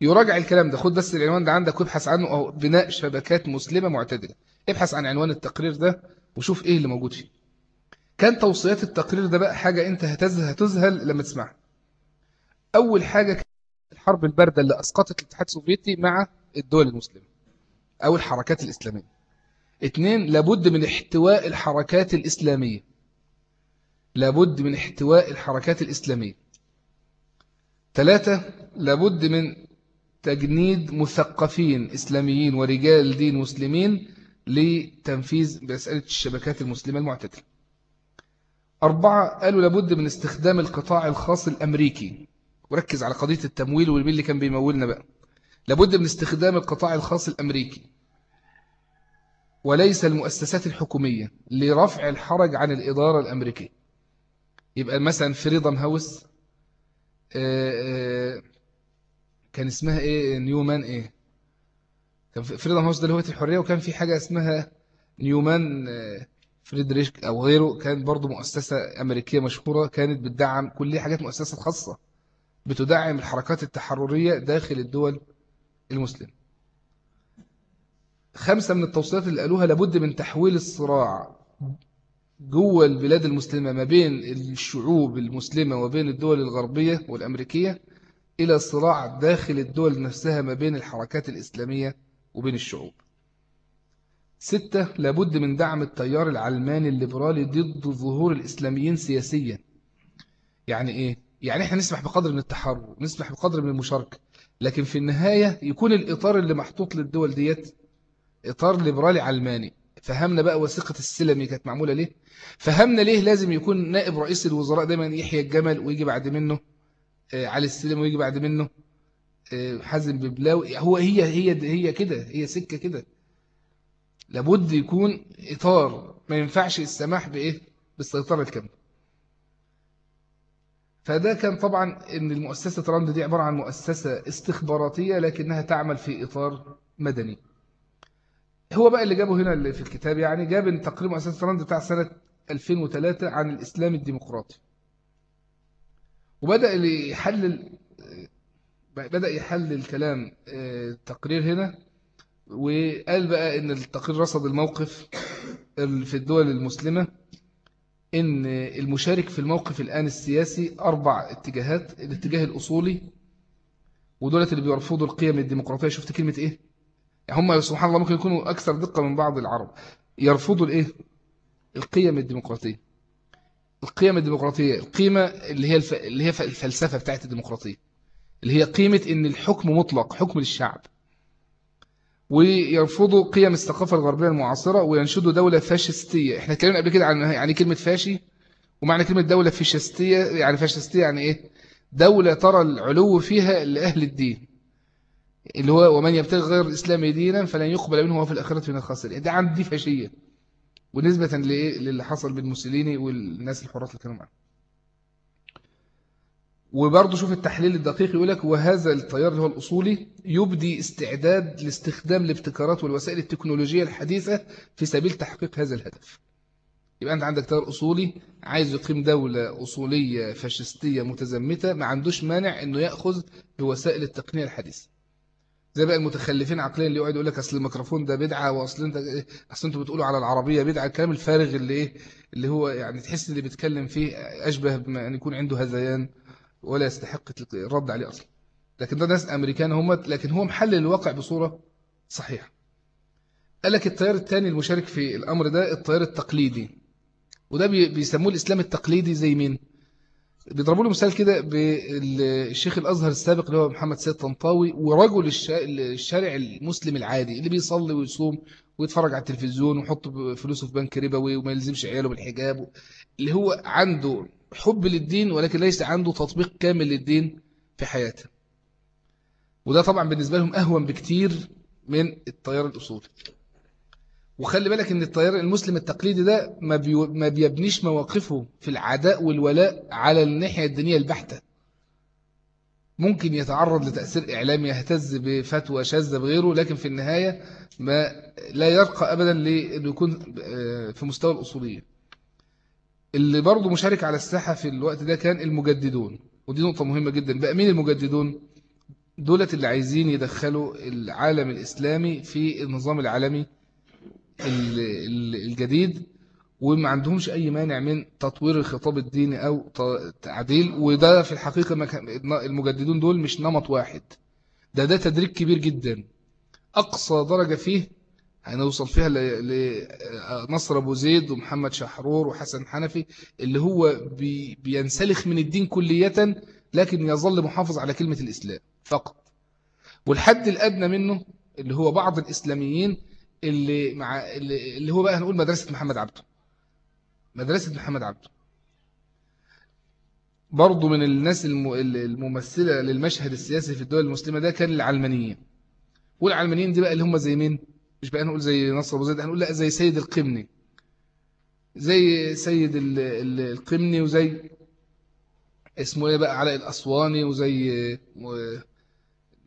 يراجع الكلام ده. خد بس العنوان ده عندك وابحث عنه أو بناء شبكات مسلمة معتدلة. ابحث عن عنوان التقرير ده وشوف إيه اللي موجود فيه. كان توصيات التقرير ده بقى حاجة انت هتزهل, هتزهل لما تسمعها. أول حاجة الحرب الباردة اللي أسقطت الاتحاد السوفيتي مع الدول المسلمة أو الحركات الإسلامية. اثنين لابد من احتواء الحركات الإسلامية. لابد من احتواء الحركات الإسلامية. ثلاثة لابد من تجنيد مثقفين إسلاميين ورجال دين مسلمين لتنفيذ مسألة الشبكات المسلمة المعتدلة. أربعة قالوا لابد من استخدام القطاع الخاص الأمريكي. وركز على قضية التمويل والمين اللي كان بيمولنا بقى. لابد من استخدام القطاع الخاص الأمريكي. وليس المؤسسات الحكومية لرفع الحرج عن الإدارة الأمريكية. يبقى مثلا فريدم هاوس آه، كان اسمها إيه؟ نيومان إيه؟ كان فريدم هاوس ده اللي الحرية وكان في حاجة اسمها نيومان آه، فريدريك أو غيره كان برضو مؤسسة أمريكية مشهورة كانت بتدعم كل حاجات مؤسسات خاصة بتدعم الحركات التحررية داخل الدول المسلمة. خمسة من التوصيات اللي قالوها لابد من تحويل الصراع جوه البلاد المسلمة ما بين الشعوب المسلمة وبين الدول الغربية والأمريكية إلى صراع داخل الدول نفسها ما بين الحركات الإسلامية وبين الشعوب. ستة لابد من دعم التيار العلماني الليبرالي ضد ظهور الإسلاميين سياسيا. يعني إيه؟ يعني إحنا نسمح بقدر من التحرر نسمح بقدر من المشاركة. لكن في النهاية يكون الإطار اللي محطوط للدول ديت إطار ليبرالي علماني. فهمنا بقى وثيقة السلمي كانت معمولة ليه؟ فهمنا ليه لازم يكون نائب رئيس الوزراء دايما يحيى الجمل ويجي بعد منه آه، علي السلم ويجي بعد منه آه، حازم ببلاوي. هو هي هي هي كده هي سكة كده. لابد يكون إطار ما ينفعش السماح بإيه؟ بالسيطرة الكاملة فده كان طبعا إن المؤسسة راند دي عبارة عن مؤسسة استخباراتية لكنها تعمل في إطار مدني. هو بقى اللي جابه هنا اللي في الكتاب يعني جاب إن تقرير مؤسسة راند بتاع سنة 2003 عن الإسلام الديمقراطي. وبدأ يحلل بدأ يحلل كلام التقرير آه، هنا. وقال بقى إن التقرير رصد الموقف في الدول المسلمة إن المشارك في الموقف الآن السياسي أربع اتجاهات الاتجاه الأصولي ودولة اللي بيرفضوا القيم الديمقراطية. شفت كلمة إيه؟ هم سبحان الله ممكن يكونوا أكثر دقة من بعض العرب. يرفضوا الإيه؟ القيم الديمقراطية. القيم الديمقراطية القيمة اللي هي الف... اللي هي الفلسفة بتاعت الديمقراطية اللي هي قيمة إن الحكم مطلق حكم للشعب. ويرفضوا قيم الثقافة الغربية المعاصرة وينشدوا دولة فاشستية. إحنا اتكلمنا قبل كده عن يعني كلمة فاشي ومعنى كلمة دولة فاشستية يعني فاشستية يعني إيه؟ دولة ترى العلو فيها لأهل الدين. اللي هو ومن يبتغي غير الإسلام دينا فلن يقبل منه هو في الآخرة من الخاسرين. ده عند دي فاشية. ونسبة لإيه؟ للي حصل بالموسوليني والناس الحرات اللي كانوا معاه وبرضه شوف التحليل الدقيق يقول لك وهذا التيار اللي هو الأصولي يبدي استعداد لاستخدام الابتكارات والوسائل التكنولوجية الحديثة في سبيل تحقيق هذا الهدف يبقى أنت عندك تيار أصولي عايز يقيم دولة أصولية فاشستية متزمتة ما عندوش مانع أنه يأخذ بوسائل التقنية الحديثة زي بقى المتخلفين عقليا اللي يقعد يقول لك أصل الميكروفون ده بدعة وأصل انت؟ أصل أنتوا بتقولوا على العربية بدعة الكلام الفارغ اللي إيه اللي هو يعني تحس اللي بيتكلم فيه أشبه بما أن يكون عنده هذيان ولا يستحق الرد عليه أصلا. لكن ده ناس أمريكان هم لكن هو محلل الواقع بصورة صحيحة. قال لك التيار الثاني المشارك في الأمر ده التيار التقليدي. وده بيسموه الإسلام التقليدي زي مين؟ بيضربوا له مثال كده بالشيخ الأزهر السابق اللي هو محمد سيد طنطاوي ورجل الشارع المسلم العادي اللي بيصلي ويصوم ويتفرج على التلفزيون ويحط فلوسه في بنك ربوي وما يلزمش عياله بالحجاب اللي هو عنده حب للدين ولكن ليس عنده تطبيق كامل للدين في حياته. وده طبعا بالنسبة لهم أهون بكتير من التيار الأصولي. وخلي بالك إن التيار المسلم التقليدي ده ما, بي ما بيبنيش مواقفه في العداء والولاء على الناحية الدينية البحتة. ممكن يتعرض لتأثير إعلامي يهتز بفتوى شاذة بغيره لكن في النهاية ما لا يرقى أبدا لأنه يكون آه، في مستوى الأصولية اللي برضه مشارك على الساحة في الوقت ده كان المجددون. ودي نقطة مهمة جدا. بقى مين المجددون؟ دولة اللي عايزين يدخلوا العالم الإسلامي في النظام العالمي الجديد وما عندهمش أي مانع من تطوير الخطاب الديني أو تعديل. وده في الحقيقة المجددون دول مش نمط واحد. ده ده تدريج كبير جدا. أقصى درجة فيه هنوصل فيها لنصر أبو زيد ومحمد شحرور وحسن حنفي اللي هو بي بينسلخ من الدين كلية لكن يظل محافظ على كلمة الإسلام فقط. والحد الأدنى منه اللي هو بعض الإسلاميين اللي مع اللي هو بقى هنقول مدرسة محمد عبده. مدرسة محمد عبده. برضه من الناس الممثلة للمشهد السياسي في الدول المسلمة ده كان العلمانيين. والعلمانيين دي بقى اللي هم زي مين؟ مش بقى نقول زي نصر أبو زيد هنقول لا زي سيد القمني زي سيد القمني وزي اسمه إيه بقى علاء الأسواني وزي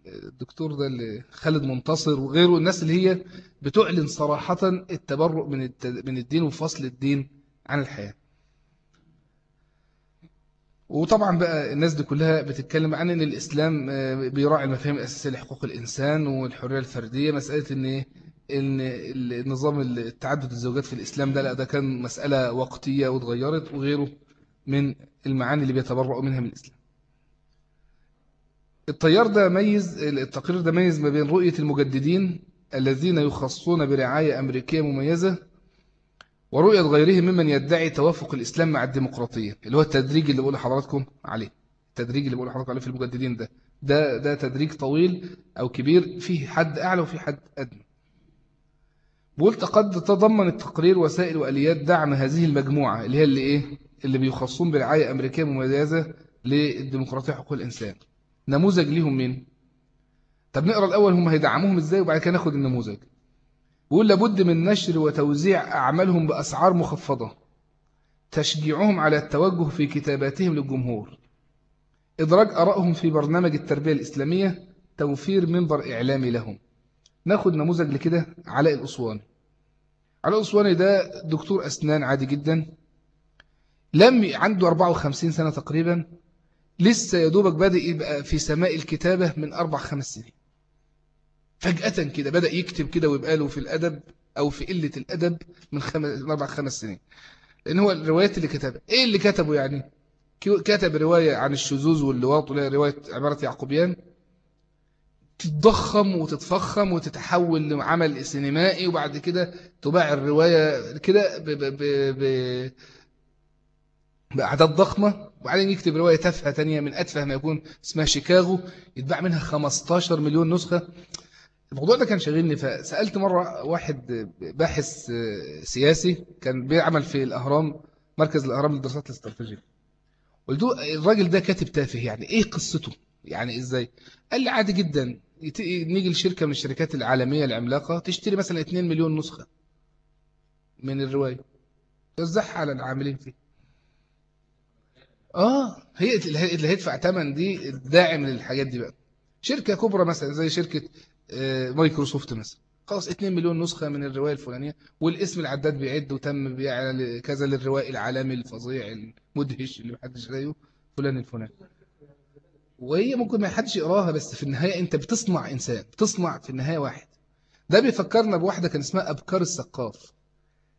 الدكتور ده اللي خالد منتصر وغيره الناس اللي هي بتعلن صراحة التبرؤ من من الدين وفصل الدين عن الحياة وطبعا بقى الناس دي كلها بتتكلم عن إن الإسلام آه، بيراعي المفاهيم الأساسية لحقوق الإنسان والحرية الفردية مسألة إن؟ إن النظام التعدد الزوجات في الإسلام ده لا ده كان مسألة وقتية واتغيرت وغيره من المعاني اللي بيتبرؤوا منها من الإسلام. التيار ده ميز التقرير ده ميز ما بين رؤية المجددين الذين يخصون برعاية أمريكية مميزة ورؤية غيرهم ممن يدعي توافق الإسلام مع الديمقراطية اللي هو التدريج اللي بقول لحضراتكم عليه. التدريج اللي بقول لحضراتكم عليه في المجددين ده. ده ده تدريج طويل أو كبير فيه حد أعلى وفيه حد أدنى. بقول قد تضمن التقرير وسائل وآليات دعم هذه المجموعة اللي هي اللي إيه؟ اللي بيخصون برعاية أمريكية مميزة للديمقراطية وحقوق الإنسان. نموذج ليهم مين؟ طب نقرأ الأول هم هيدعموهم إزاي وبعد كده ناخد النموذج. بيقول لابد من نشر وتوزيع أعمالهم بأسعار مخفضة. تشجيعهم على التوجه في كتاباتهم للجمهور. إدراج أرائهم في برنامج التربية الإسلامية. توفير منبر إعلامي لهم. ناخد نموذج لكده علاء الأسواني علاء الأسواني ده دكتور أسنان عادي جدا لم عنده 54 سنة تقريبا لسه يا دوبك بدأ يبقى في سماء الكتابة من أربع خمس سنين. فجأة كده بدأ يكتب كده ويبقى له في الأدب أو في قلة الأدب من, خمس من أربع خمس سنين. لأن هو الروايات اللي كتبها. إيه اللي كتبه يعني؟ كتب رواية عن الشذوذ واللواط ولا رواية عبارة يعقوبيان. تتضخم وتتفخم وتتحول لعمل سينمائي وبعد كده تباع الرواية كده بأعداد ضخمة. وبعدين يكتب رواية تافهة تانية من أتفه ما يكون اسمها شيكاغو يتباع منها 15 مليون نسخة. الموضوع ده كان شاغلني فسألت مرة واحد باحث سياسي كان بيعمل في الأهرام مركز الأهرام للدراسات الاستراتيجية. قلت له الراجل ده كاتب تافه يعني إيه قصته؟ يعني إزاي؟ قال لي عادي جدا. نيجي لشركة من الشركات العالمية العملاقة تشتري مثلا 2 مليون نسخة من الرواية. توزعها على العاملين فيه. آه هي اللي هيدفع ثمن دي الداعم للحاجات دي بقى. شركة كبرى مثلا زي شركة آه، مايكروسوفت مثلا. خلاص 2 مليون نسخة من الرواية الفلانية والاسم العداد بيعد وتم بيع كذا للروائي العالمي الفظيع المدهش اللي محدش زيه فلان الفلاني. وهي ممكن ما حدش يقراها بس في النهاية أنت بتصنع إنسان بتصنع في النهاية واحد. ده بيفكرنا بواحدة كان اسمها أبكار السقاف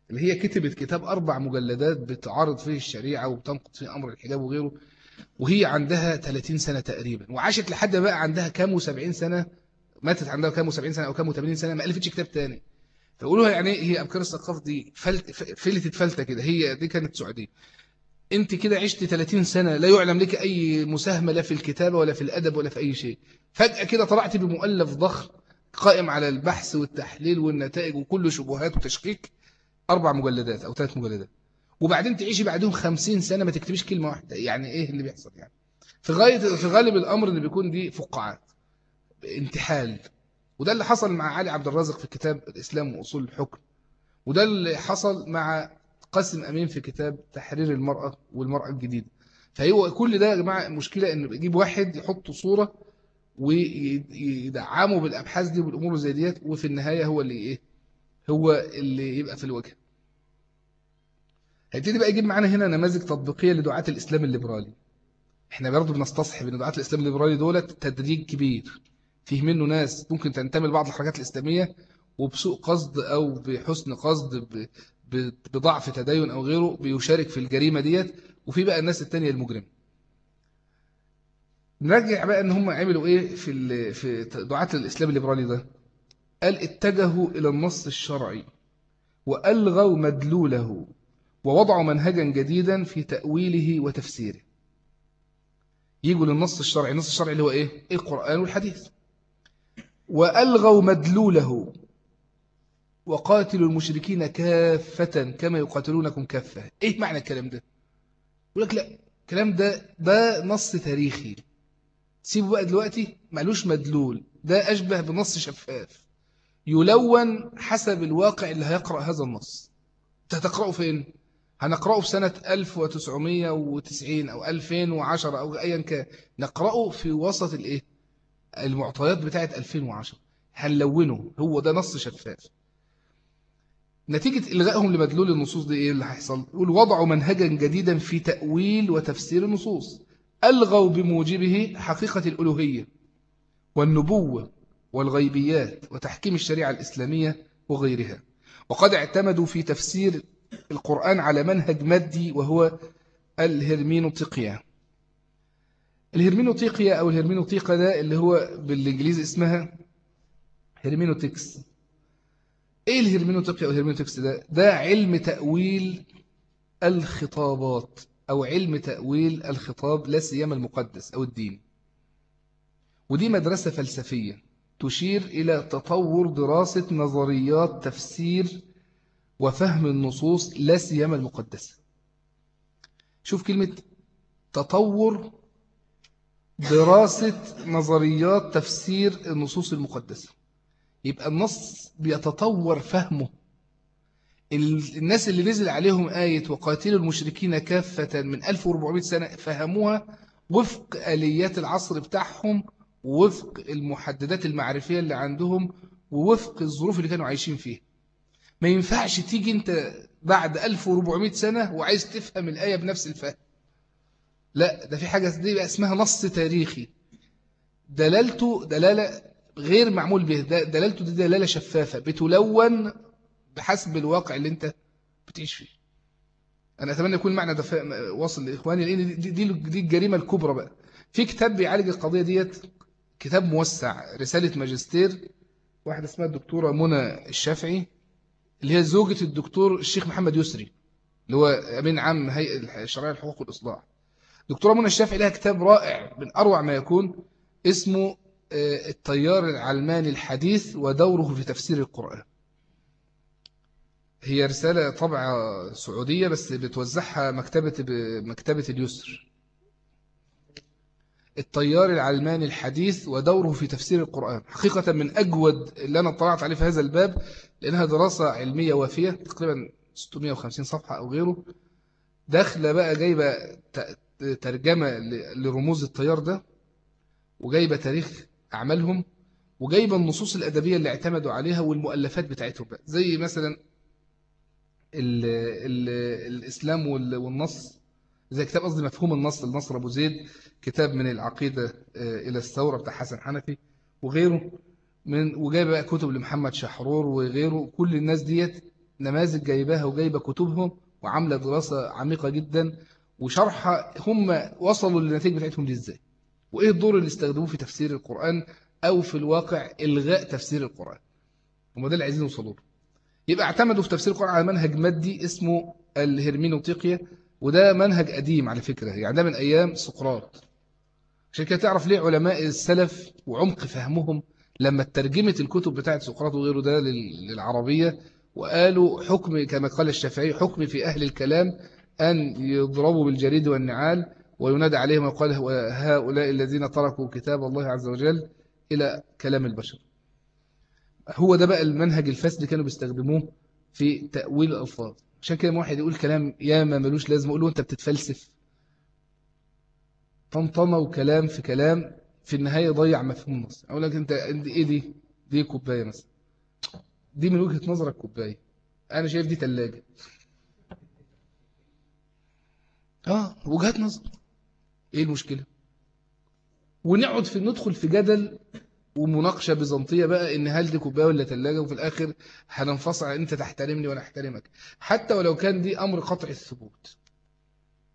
اللي هي كتبت كتاب أربع مجلدات بتعارض فيه الشريعة وبتنقض فيه أمر الحجاب وغيره وهي عندها 30 سنة تقريبا وعاشت لحد بقى عندها كام و70 سنة ماتت عندها كام و70 سنة أو كام و80 سنة ما ألفتش كتاب تاني. فقولوها يعني إيه هي أبكار السقاف دي؟ فلت فلتت فلتة كده هي دي كانت سعودية. انت كده عشت 30 سنة لا يعلم لك أي مساهمة لا في الكتابة ولا في الأدب ولا في أي شيء. فجأة كده طلعت بمؤلف ضخم قائم على البحث والتحليل والنتائج وكل شبهات وتشكيك أربع مجلدات أو ثلاث مجلدات. وبعدين تعيشي بعدهم 50 سنة ما تكتبيش كلمة واحدة. يعني إيه اللي بيحصل يعني؟ في غاية في غالب الأمر اللي بيكون دي فقاعات انتحال. وده اللي حصل مع علي عبد الرازق في كتاب الإسلام وأصول الحكم. وده اللي حصل مع قاسم أمين في كتاب تحرير المرأة والمرأة الجديدة. فهو كل ده يا جماعة مشكلة إنه يجيب واحد يحط صورة ويدعمه بالأبحاث دي والأمور زي ديت وفي النهاية هو اللي إيه؟ هو اللي يبقى في الوجه. هيبتدي بقى يجيب معانا هنا نماذج تطبيقية لدعاة الإسلام الليبرالي. إحنا برضه بنستصحب إن دعاة الإسلام الليبرالي دولت تدريج كبير. فيه منه ناس ممكن تنتمي لبعض الحركات الإسلامية وبسوء قصد أو بحسن قصد بضعف تدين أو غيره بيشارك في الجريمة ديت. وفي بقى الناس التانية المجرمة. نرجع بقى إن هم عملوا إيه في في دعاة الإسلام الليبرالي ده. قال اتجهوا إلى النص الشرعي وألغوا مدلوله ووضعوا منهجا جديدا في تأويله وتفسيره. يجوا للنص الشرعي. النص الشرعي اللي هو إيه؟ القرآن والحديث. وألغوا مدلوله وقاتلوا المشركين كافة كما يقاتلونكم كافة. إيه معنى الكلام ده؟ يقول لك لا الكلام ده ده نص تاريخي. سيبه بقى دلوقتي معلوش مدلول. ده أشبه بنص شفاف. يلون حسب الواقع اللي هيقرأ هذا النص. هتقرأه فين؟ هنقرأه في سنة 1990 أو 2010 أو أيا كان. نقرأه في وسط الإيه؟ المعطيات بتاعة 2010 هنلونه. هو ده نص شفاف. نتيجة إلغائهم لمدلول النصوص دي إيه اللي هيحصل؟ يقول وضعوا منهجا جديدا في تأويل وتفسير النصوص. ألغوا بموجبه حقيقة الألوهية والنبوة والغيبيات وتحكيم الشريعة الإسلامية وغيرها. وقد اعتمدوا في تفسير القرآن على منهج مادي وهو الهرمينوطيقيا الهرمينوطيقيا أو الهرمينوطيقة ده اللي هو بالإنجليزي اسمها hermeneutics إيه الهرمينوطيقيا أو ال hermeneutics ده؟ ده علم تأويل الخطابات أو علم تأويل الخطاب لا سيما المقدس أو الدين. ودي مدرسة فلسفية تشير إلى تطور دراسة نظريات تفسير وفهم النصوص لا سيما المقدسة شوف كلمة تطور دراسة نظريات تفسير النصوص المقدسة. يبقى النص بيتطور فهمه. الناس اللي نزل عليهم آية وقاتلوا المشركين كافة من 1400 سنة فهموها وفق آليات العصر بتاعهم ووفق المحددات المعرفية اللي عندهم ووفق الظروف اللي كانوا عايشين فيها. ما ينفعش تيجي انت بعد 1400 سنة وعايز تفهم الآية بنفس الفهم. لا ده في حاجة دي اسمها نص تاريخي. دلالته دلالة غير معمول به. دلالته دي دلالة شفافة بتلون بحسب الواقع اللي انت بتعيش فيه. أنا أتمنى يكون المعنى ده واصل لإخواني لأن دي, دي, الجريمة الكبرى بقى. في كتاب بيعالج القضية ديت كتاب موسع رسالة ماجستير واحدة اسمها الدكتورة منى الشافعي اللي هي زوجة الدكتور الشيخ محمد يسري اللي هو أمين عام هيئة الشرعية الحقوق والإصلاح. دكتورة منى الشافعي لها كتاب رائع من أروع ما يكون اسمه التيار العلماني الحديث ودوره في تفسير القرآن. هي رسالة طبعة سعودية بس بتوزعها مكتبة مكتبة اليسر. التيار العلماني الحديث ودوره في تفسير القرآن. حقيقة من أجود اللي أنا اطلعت عليه في هذا الباب لأنها دراسة علمية وافية تقريبا 650 صفحة أو غيره. داخلة بقى جايبة ترجمة لرموز التيار ده وجايبة تاريخ أعمالهم وجايبة النصوص الأدبية اللي اعتمدوا عليها والمؤلفات بتاعتهم بقى. زي مثلا ال ال الإسلام والنص زي كتاب قصدي مفهوم النص لنصر أبو زيد كتاب من العقيدة آه، إلى الثورة بتاع حسن حنفي وغيره من وجايب بقى كتب لمحمد شحرور وغيره. كل الناس ديت نماذج جايباها وجايبة كتبهم وعاملة دراسة عميقة جدا وشرح هم وصلوا للنتيجة بتاعتهم دي إزاي. وإيه الدور اللي استخدموه في تفسير القرآن أو في الواقع إلغاء تفسير القرآن؟ هم ده اللي عايزين يوصلوا له. يبقى اعتمدوا في تفسير القرآن على منهج مادي اسمه الهرمينوتيقيا وده منهج قديم على فكرة يعني ده من أيام سقراط. عشان كده تعرف ليه علماء السلف وعمق فهمهم لما ترجمت الكتب بتاعت سقراط وغيره ده للعربية وقالوا حكم كما قال الشافعي حكم في أهل الكلام أن يضربوا بالجريد والنعال وينادى عليهم ويقال هؤلاء الذين تركوا كتاب الله عز وجل إلى كلام البشر. هو ده بقى المنهج الفاسد كانوا بيستخدموه في تأويل الألفاظ. عشان كده واحد يقول كلام ياما ملوش لازم يقول له أنت بتتفلسف. طنطنة وكلام في كلام في النهاية ضيع مفهوم النص أقول لك أنت إيه دي؟ دي كوباية مثلا. دي من وجهة نظرك كوباية. أنا شايف دي تلاجة. آه وجهات نظر. إيه المشكلة؟ ونقعد في ندخل في جدل ومناقشة بيزنطية بقى إن هل دي كوباية ولا تلاجة وفي الآخر هننفصل أنت تحترمني وأنا أحترمك. حتى ولو كان دي أمر قطع الثبوت.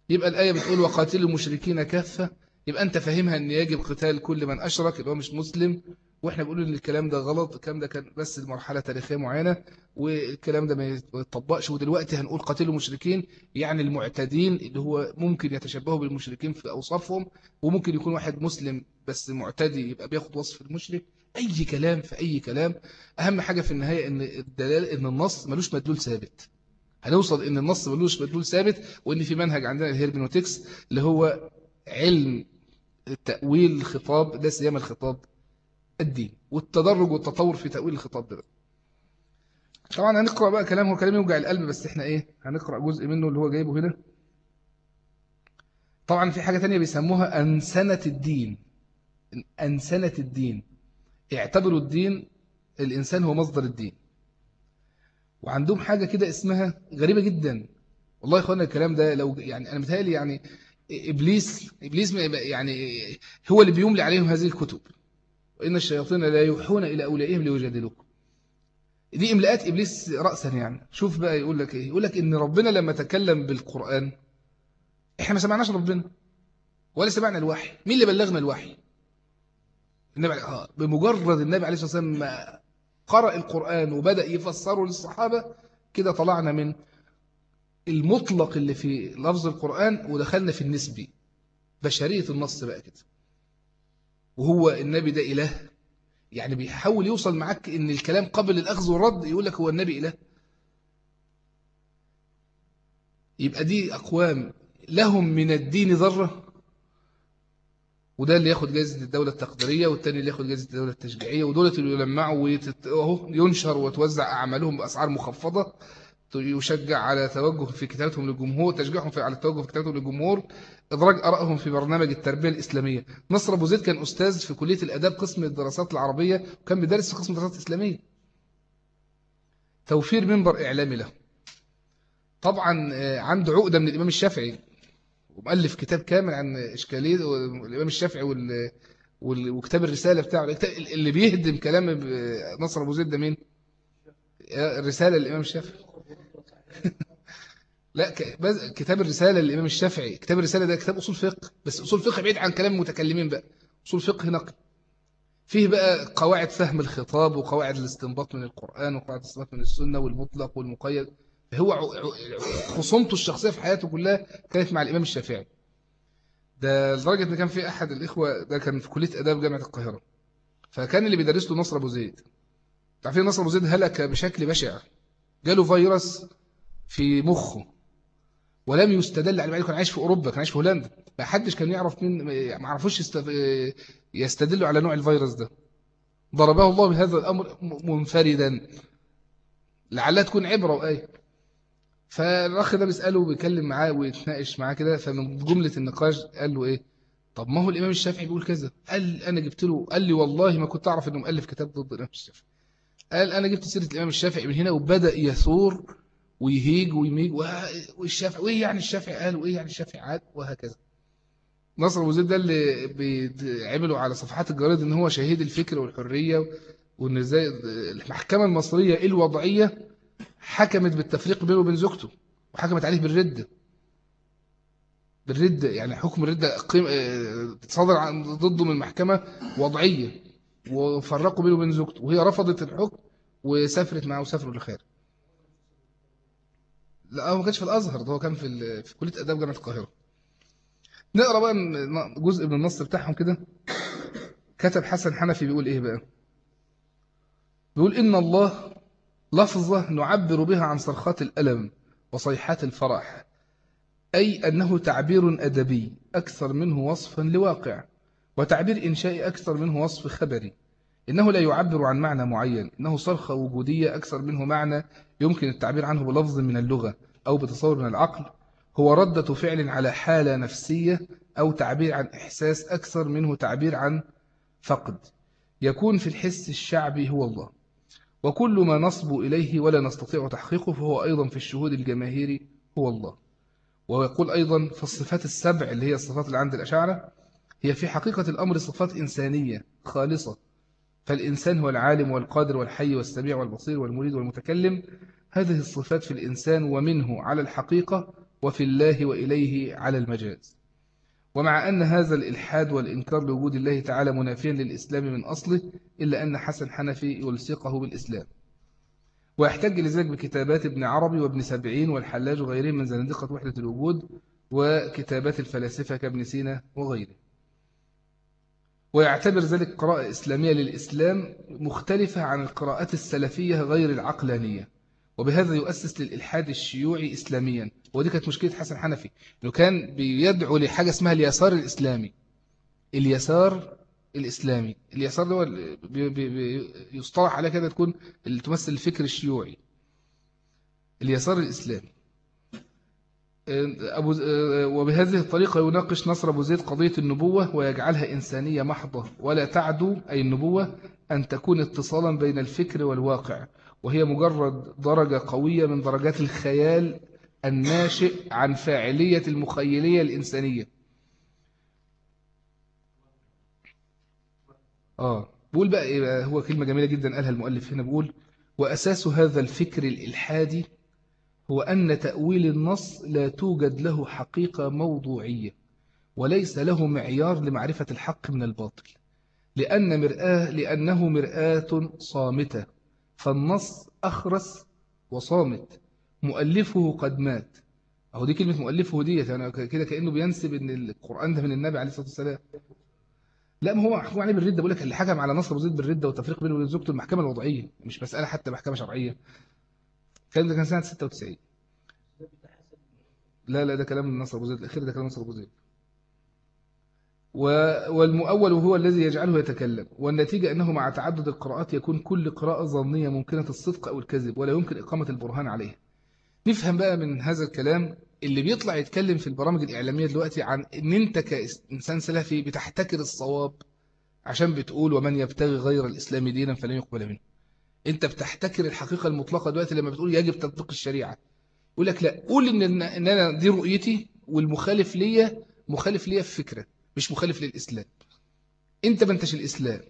يبقى الآية بتقول وقاتل المشركين كافة. يبقى أنت فاهمها أن يجب قتال كل من أشرك اللي هو مش مسلم. وإحنا بنقول إن الكلام ده غلط الكلام ده كان بس لمرحلة تاريخية معينة والكلام ده ما يتطبقش. ودلوقتي هنقول قاتلوا المشركين يعني المعتدين اللي هو ممكن يتشبهوا بالمشركين في أوصافهم وممكن يكون واحد مسلم بس معتدي يبقى بياخد وصف المشرك. أي كلام في أي كلام. أهم حاجة في النهاية إن الدلال إن النص ملوش مدلول ثابت. هنوصل إن النص ملوش مدلول ثابت وإن في منهج عندنا الهيرمنوتكس اللي هو علم تأويل الخطاب ده سيما الخطاب. الدين والتدرج والتطور في تأويل الخطاب ده. طبعا هنقرأ بقى كلام هو كلام يوجع القلب بس إحنا إيه هنقرأ جزء منه اللي هو جايبه هنا. طبعا في حاجة تانية بيسموها أنسنة الدين. أنسنة الدين. اعتبروا الدين الإنسان هو مصدر الدين. وعندهم حاجة كده اسمها غريبة جدا. والله يا اخوانا الكلام ده لو يعني أنا متهيألي يعني إبليس إبليس يعني هو اللي بيملي عليهم هذه الكتب. وإن الشياطين لا يوحون إلى أولئهم ليجادلوكم. دي إملاءات إبليس رأسا يعني. شوف بقى يقول لك إيه. يقول لك إن ربنا لما تكلم بالقرآن إحنا ما سمعناش ربنا ولا سمعنا الوحي. مين اللي بلغنا الوحي؟ النبي آه بمجرد النبي عليه الصلاة والسلام ما قرأ القرآن وبدأ يفسره للصحابة كده طلعنا من المطلق اللي في لفظ القرآن ودخلنا في النسبي. بشرية النص بقى كده. وهو النبي ده إله. يعني بيحاول يوصل معاك إن الكلام قبل الأخذ والرد يقول لك هو النبي إله. يبقى دي أقوام لهم من الدين ذرة. وده اللي ياخد جائزة الدولة التقديرية والتاني اللي ياخد جائزة الدولة التشجيعية. ودولة اللي يلمعوا وينشر وتوزع أعمالهم بأسعار مخفضة. يشجع على توجه في كتابتهم للجمهور تشجيعهم على التوجه في كتابتهم للجمهور. إدراج أرائهم في برنامج التربية الإسلامية. نصر أبو زيد كان أستاذ في كلية الأداب قسم الدراسات العربية وكان بيدرس في قسم الدراسات الإسلامية توفير منبر إعلامي له. طبعا آه، عنده عقدة من الإمام الشافعي ومؤلف كتاب كامل عن إشكالية الإمام الشافعي وال... وكتاب الرسالة بتاعه. اللي بيهدم كلام نصر أبو زيد ده مين؟ الرسالة للإمام الشافعي. <laughs> لا كتاب الرسالة للإمام الشافعي. كتاب الرسالة ده كتاب أصول فقه. بس أصول فقه بعيد عن كلام المتكلمين بقى. أصول فقه نقل. فيه بقى قواعد فهم الخطاب وقواعد الاستنباط من القرآن وقواعد الاستنباط من السنة والمطلق والمقيد. هو خصومته الشخصية في حياته كلها كانت مع الإمام الشافعي. ده لدرجة إن كان في أحد الإخوة ده كان في كلية أداب جامعة القاهرة. فكان اللي بيدرس له نصر أبو زيد. تعرفين نصر أبو زيد هلك بشكل بشع. جاله فيروس في مخه. ولم يستدل عليه كان عايش في أوروبا كان عايش في هولندا. ما حدش كان يعرف مين ما عرفوش يستدلوا على نوع الفيروس ده. ضربه الله بهذا الأمر منفردا. لعلها تكون عبرة وآية. فالأخ ده بيسأله وبيكلم معاه ويتناقش معاه كده. فمن جملة النقاش قال له إيه؟ طب ما هو الإمام الشافعي بيقول كذا. قال أنا جبت له قال لي والله ما كنت أعرف إنه مؤلف كتاب ضد الإمام الشافعي. قال أنا جبت سيرة الإمام الشافعي من هنا وبدأ يثور ويهيج ويميج والشافعي وإيه يعني الشافعي قال وإيه يعني الشافعي عاد؟ وهكذا. نصر أبو زيد ده اللي بيعملوا على صفحات الجرائد إن هو شهيد الفكر والحرية وإن إزاي المحكمة المصرية الوضعية حكمت بالتفريق بينه وبين زوجته وحكمت عليه بالردة بالردة يعني حكم الردة. صدر ضده من المحكمة وضعية وفرقوا بينه وبين زوجته وهي رفضت الحكم وسافرت معه وسافروا للخارج. لا هو ما كانش في الأزهر ده هو كان في, في كلية أداب جامعة القاهرة. نقرأ بقى جزء من النص بتاعهم كده. كتب حسن حنفي بيقول إيه بقى؟ بيقول إن الله لفظة نعبر بها عن صرخات الألم وصيحات الفرح أي أنه تعبير أدبي أكثر منه وصفا لواقع وتعبير إنشائي أكثر منه وصف خبري. إنه لا يعبر عن معنى معين إنه صرخة وجودية أكثر منه معنى يمكن التعبير عنه بلفظ من اللغة أو بتصور من العقل هو ردة فعل على حالة نفسية أو تعبير عن إحساس أكثر منه تعبير عن فقد. يكون في الحس الشعبي هو الله. وكل ما نصب إليه ولا نستطيع تحقيقه فهو أيضا في الشهود الجماهيري هو الله. ويقول أيضا في الصفات السبع اللي هي الصفات اللي عند الأشاعرة هي في حقيقة الأمر صفات إنسانية خالصة. فالإنسان هو العالم والقادر والحي والسميع والبصير والمريد والمتكلم. هذه الصفات في الإنسان ومنه على الحقيقة وفي الله وإليه على المجاز. ومع أن هذا الإلحاد والإنكار لوجود الله تعالى منافيا للإسلام من أصله إلا أن حسن حنفي يلصقه بالإسلام. ويحتج لذلك بكتابات ابن عربي وابن سبعين والحلاج وغيرهم من زنادقة وحدة الوجود وكتابات الفلاسفة كابن سينا وغيره. ويعتبر ذلك قراءة إسلامية للإسلام مختلفة عن القراءات السلفية غير العقلانية. وبهذا يؤسس للإلحاد الشيوعي إسلاميا. ودي كانت مشكلة حسن حنفي. أنه كان بيدعو لحاجة اسمها اليسار الإسلامي. اليسار الإسلامي. اليسار ده يصطلح عليه كده تكون اللي تمثل الفكر الشيوعي. اليسار الإسلامي. أبو وبهذه الطريقة يناقش نصر أبو زيد قضية النبوة ويجعلها إنسانية محضة. ولا تعدو أي النبوة أن تكون اتصالا بين الفكر والواقع. وهي مجرد درجة قوية من درجات الخيال الناشئ عن فاعلية المخيلية الإنسانية. آه. بقول بقى إيه هو كلمة جميلة جدا قالها المؤلف. هنا بقول وأساس هذا الفكر الإلحادي هو أن تأويل النص لا توجد له حقيقة موضوعية وليس له معيار لمعرفة الحق من الباطل لأن مرآة لأنه مرآة صامتة فالنص أخرس وصامت مؤلفه قد مات. أهو دي كلمة مؤلفه ديت يعني كده كأنه بينسب أن القرآن ده من النبي عليه الصلاة والسلام. لا ما هو محكوم عليه بالردة بقول لك اللي حكم على نصر وزيد بالردة والتفريق بينه وبين زوجته المحكمة الوضعية مش مسألة حتى محكمة شرعية. الكلام ده كان سنة 96 لا لا ده كلام نصر أبو زيد. الأخير ده كلام نصر أبو زيد. والمؤول هو الذي يجعله يتكلم والنتيجة أنه مع تعدد القراءات يكون كل قراءة ظنية ممكنة الصدق أو الكذب ولا يمكن إقامة البرهان عليها نفهم بقى من هذا الكلام اللي بيطلع يتكلم في البرامج الإعلامية دلوقتي عن أن أنت كإنسان سلفي بتحتكر الصواب عشان بتقول ومن يبتغي غير الإسلام دينا فلن يقبل منه. أنت بتحتكر الحقيقة المطلقة دلوقتي لما بتقول يجب تطبيق الشريعة. يقول لك لا قول إن, إن أنا دي رؤيتي والمخالف ليا مخالف ليا في فكرة مش مخالف للإسلام. أنت ما أنتش الإسلام.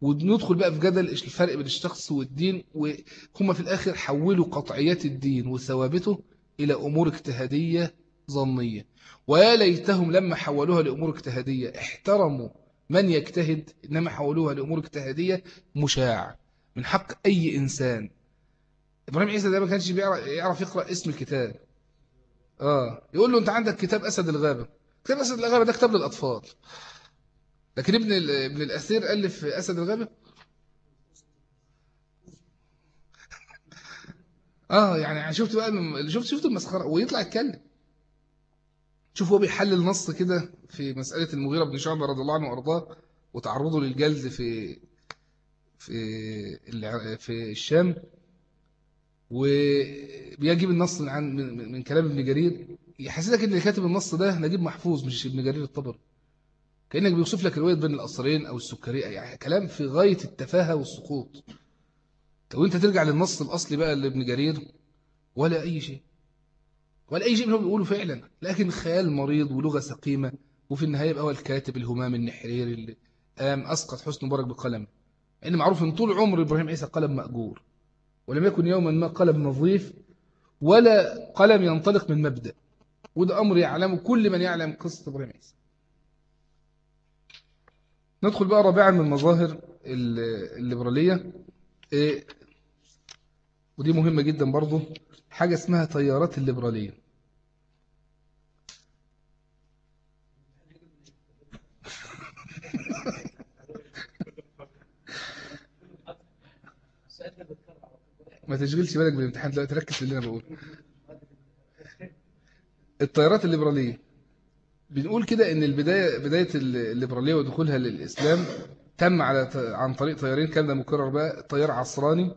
وندخل بقى في جدل الفرق بين الشخص والدين وهم في الآخر حولوا قطعيات الدين وثوابته إلى أمور اجتهادية ظنية. ويا ليتهم لما حولوها لأمور اجتهادية احترموا من يجتهد إنما حولوها لأمور اجتهادية مشاع. من حق أي إنسان. إبراهيم عيسى ده ما كانش بيعرف يقرأ اسم الكتاب. آه. يقول له أنت عندك كتاب أسد الغابة. كتاب أسد الغابة ده كتاب للأطفال. لكن ابن ابن الأثير ألف أسد الغابة؟ <laughs> آه يعني شفت بقى شفت شفت المسخرة. ويطلع يتكلم. شوف هو بيحلل نص كده في مسألة المغيرة بن شعبة رضي الله عنه وأرضاه وتعرضه للجلد في في في الشام وبيجيب النص عن من, كلام ابن جرير. يحسسك إن اللي كاتب النص ده نجيب محفوظ مش ابن جرير الطبري. كأنك بيوصف لك رواية بين القصرين أو السكرية يعني كلام في غاية التفاهة والسقوط. طب وانت ترجع للنص الأصلي بقى لابن جرير ولا أي شيء. ولا أي شيء منهم بيقولوا فعلا. لكن خيال مريض ولغة سقيمة. وفي النهاية بقى هو الكاتب الهمام النحريري اللي قام أسقط حسن مبارك بقلم إن معروف إن طول عمر إبراهيم عيسى قلم مأجور ولم يكن يوما ما قلم نظيف ولا قلم ينطلق من مبدأ وده أمر يعلمه كل من يعلم قصة إبراهيم عيسى. ندخل بقى رابعا من مظاهر الليبرالية. إيه ودي مهمة جدا برضو حاجة اسمها تيارات الليبرالية. ما تشغلش بالك بالامتحان لا تركز في اللي أنا بقوله. التيارات الليبرالية. بنقول كده إن البداية بداية الليبرالية ودخولها للإسلام تم على عن طريق تيارين كان ده مكرر بقى تيار عصراني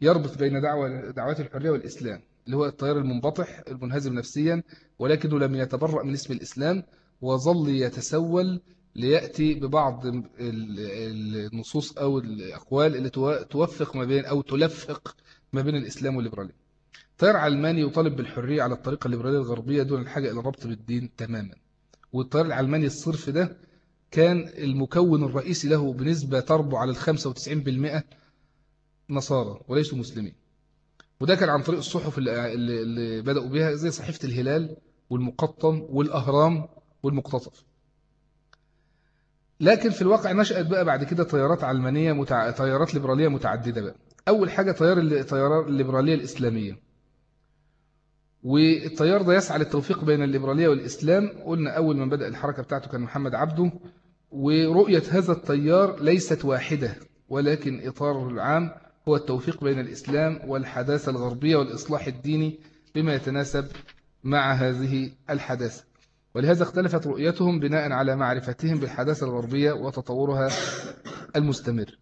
يربط بين دعوة دعوات الحرية والإسلام اللي هو التيار المنبطح المنهزم نفسيا ولكنه لم يتبرأ من اسم الإسلام وظل يتسول ليأتي ببعض النصوص أو الأقوال اللي توفق ما بين أو تلفق ما بين الإسلام والليبرالية. تيار علماني يطالب بالحرية على الطريقة الليبرالية الغربية دون الحاجة إلى الربط بالدين تماما. والتيار العلماني الصرف ده كان المكون الرئيسي له بنسبة تربو على الخمسة وتسعين بالمئة نصارى وليسوا مسلمين. وده كان عن طريق الصحف اللي, اللي بدأوا بها زي صحيفة الهلال والمقطم والأهرام والمقتطف لكن في الواقع نشأت بقى بعد كده تيارات علمانية متع... تيارات ليبرالية متعددة بقى. أول حاجة تيار التيارات الليبرالية الإسلامية. والتيار ده يسعى للتوفيق بين الليبرالية والإسلام. قلنا أول من بدأ الحركة بتاعته كان محمد عبده. ورؤية هذا التيار ليست واحدة ولكن إطار العام هو التوفيق بين الإسلام والحداثة الغربية والإصلاح الديني بما يتناسب مع هذه الحداثة. ولهذا اختلفت رؤيتهم بناء على معرفتهم بالحداثة الغربية وتطورها المستمر.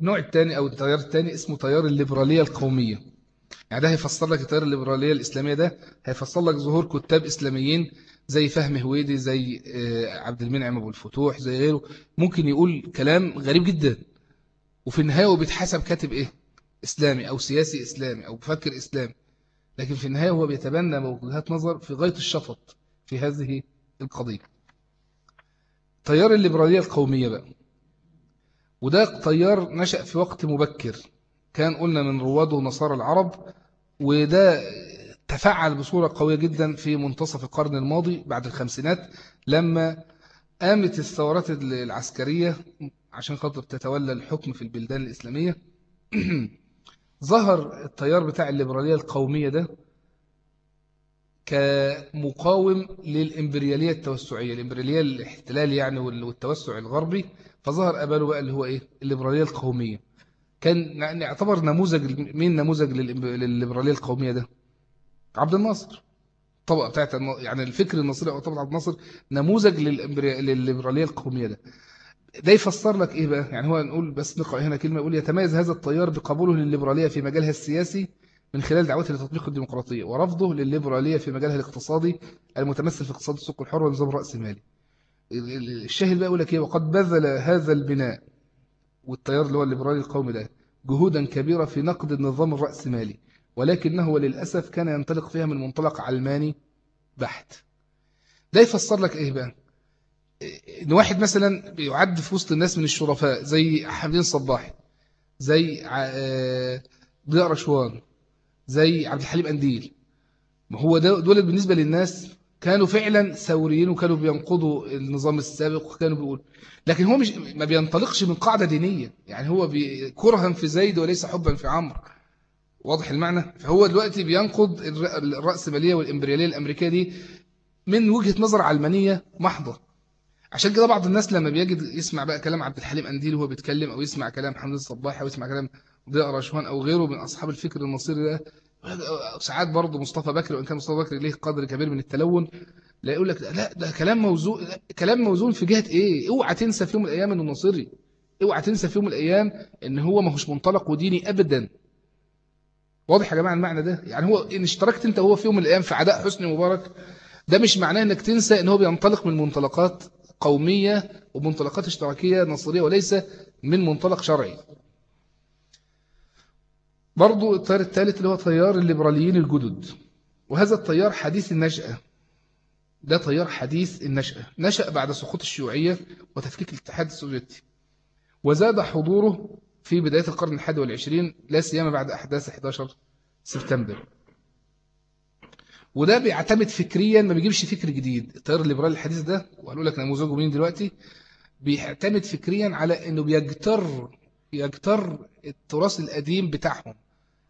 النوع الثاني أو التيار الثاني اسمه تيار الليبرالية القومية. يعني ده هيفسر لك التيار الليبرالية الإسلامية ده هيفسر لك ظهور كتاب إسلاميين زي فهم هويدي زي آه، عبد المنعم أبو الفتوح زي غيره. ممكن يقول كلام غريب جدا. وفي النهاية هو بيتحسب كاتب إيه؟ إسلامي أو سياسي إسلامي أو مفكر إسلامي. لكن في النهاية هو بيتبنى وجهات نظر في غاية الشفط في هذه القضية. تيار الليبرالية القومية بقى. وده تيار نشأ في وقت مبكر. كان قلنا من رواده نصارى العرب وده تفعل بصورة قوية جدا في منتصف القرن الماضي بعد الخمسينات لما قامت الثورات العسكرية عشان خاطر تتولى الحكم في البلدان الإسلامية. <clears throat> ظهر التيار بتاع الليبرالية القومية ده كمقاوم للإمبريالية التوسعية. الإمبريالية الاحتلال يعني والتوسع الغربي فظهر قبله بقى اللي هو إيه؟ الليبرالية القومية. كان نعتبر نموذج مين نموذج للليبرالية القومية ده؟ عبد الناصر. الطبقة بتاعت يعني الفكر الناصري أو طبقة عبد الناصر نموذج للليبرالية القومية ده. ده يفسر لك إيه بقى؟ يعني هو نقول بس نقرأ هنا كلمة يقول يتميز هذا التيار بقبوله للليبرالية في مجالها السياسي من خلال دعوته لتطبيق الديمقراطية ورفضه للليبرالية في مجالها الاقتصادي المتمثل في اقتصاد السوق الحر ونظام رأس مالي الشاهد بقى يقول لك إيه؟ وقد بذل هذا البناء والتيار اللي هو الليبرالي القومي ده جهودا كبيرة في نقد النظام الرأسمالي ولكنه للأسف كان ينطلق فيها من منطلق علماني بحت. ده يفسر لك إيه بقى؟ إن واحد مثلا بيعد في وسط الناس من الشرفاء زي حمدين صباحي زي آه، ضياء رشوان زي عبد الحليم أنديل. ما هو دول بالنسبة للناس كانوا فعلا ثوريين وكانوا بينقضوا النظام السابق وكانوا بيقولوا لكن هو مش ما بينطلقش من قاعدة دينية. يعني هو كرها في زيد وليس حبا في عمرو. واضح المعنى؟ فهو دلوقتي بينقض الرأسمالية والإمبريالية الأمريكية دي من وجهة نظر علمانية محضة. عشان كده بعض الناس لما بيجد يسمع بقى كلام عبد الحليم أنديل وهو بيتكلم أو يسمع كلام حمد الصباح أو يسمع كلام ضياء رشوان أو غيره من أصحاب الفكر النصيري ده ساعات برضه مصطفى بكر وإن كان مصطفى بكر ليه قدر كبير من التلون لا يقول لك لا ده كلام موزون كلام موزون في جهة إيه؟ اوعى تنسى في يوم من الأيام إنه نصيري اوعى تنسى في يوم من الأيام إن هو ما هوش منطلق وديني أبدا. واضح يا جماعة المعنى ده؟ يعني هو إن اشتركت أنت وهو في يوم من الأيام في عداء حسني مبارك ده مش معناه إنك تنسى إن هو بينطلق من منطلقات قومية ومنطلقات اشتراكية نصرية وليس من منطلق شرعي. برضو التيار الثالث اللي هو تيار الليبراليين الجدد. وهذا التيار حديث النشأة. ده تيار حديث النشأة. نشأ بعد سقوط الشيوعية وتفكيك الاتحاد السوفيتي. وزاد حضوره في بداية القرن الحادي والعشرين لا سيما بعد أحداث 11 سبتمبر. وده بيعتمد فكريا ما بيجيبش فكر جديد. التيار الليبرالي الحديث ده وقالوا لك نموذجه مين دلوقتي بيعتمد فكريا على إنه بيجتر يجتر التراث القديم بتاعهم.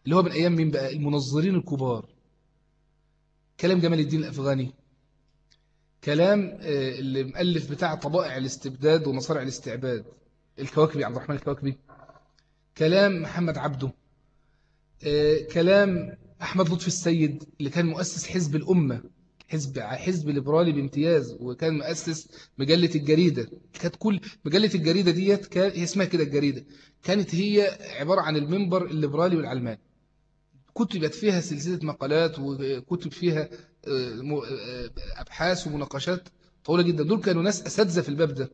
اللي هو من أيام مين بقى؟ المنظرين الكبار. كلام جمال الدين الأفغاني. كلام آه، اللي مؤلف بتاع طبائع الاستبداد ومصارع الاستعباد. الكواكبي عبد الرحمن الكواكبي. كلام محمد عبده. آه، كلام أحمد لطفي السيد اللي كان مؤسس حزب الأمة حزب حزب ليبرالي بامتياز وكان مؤسس مجلة الجريدة. كانت كل مجلة الجريدة ديت كان اسمها كده الجريدة. كانت هي عبارة عن المنبر الليبرالي والعلماني. كتبت فيها سلسلة مقالات وكتب فيها آه، آه، أبحاث ومناقشات طويلة جدا. دول كانوا ناس أساتذة في الباب ده.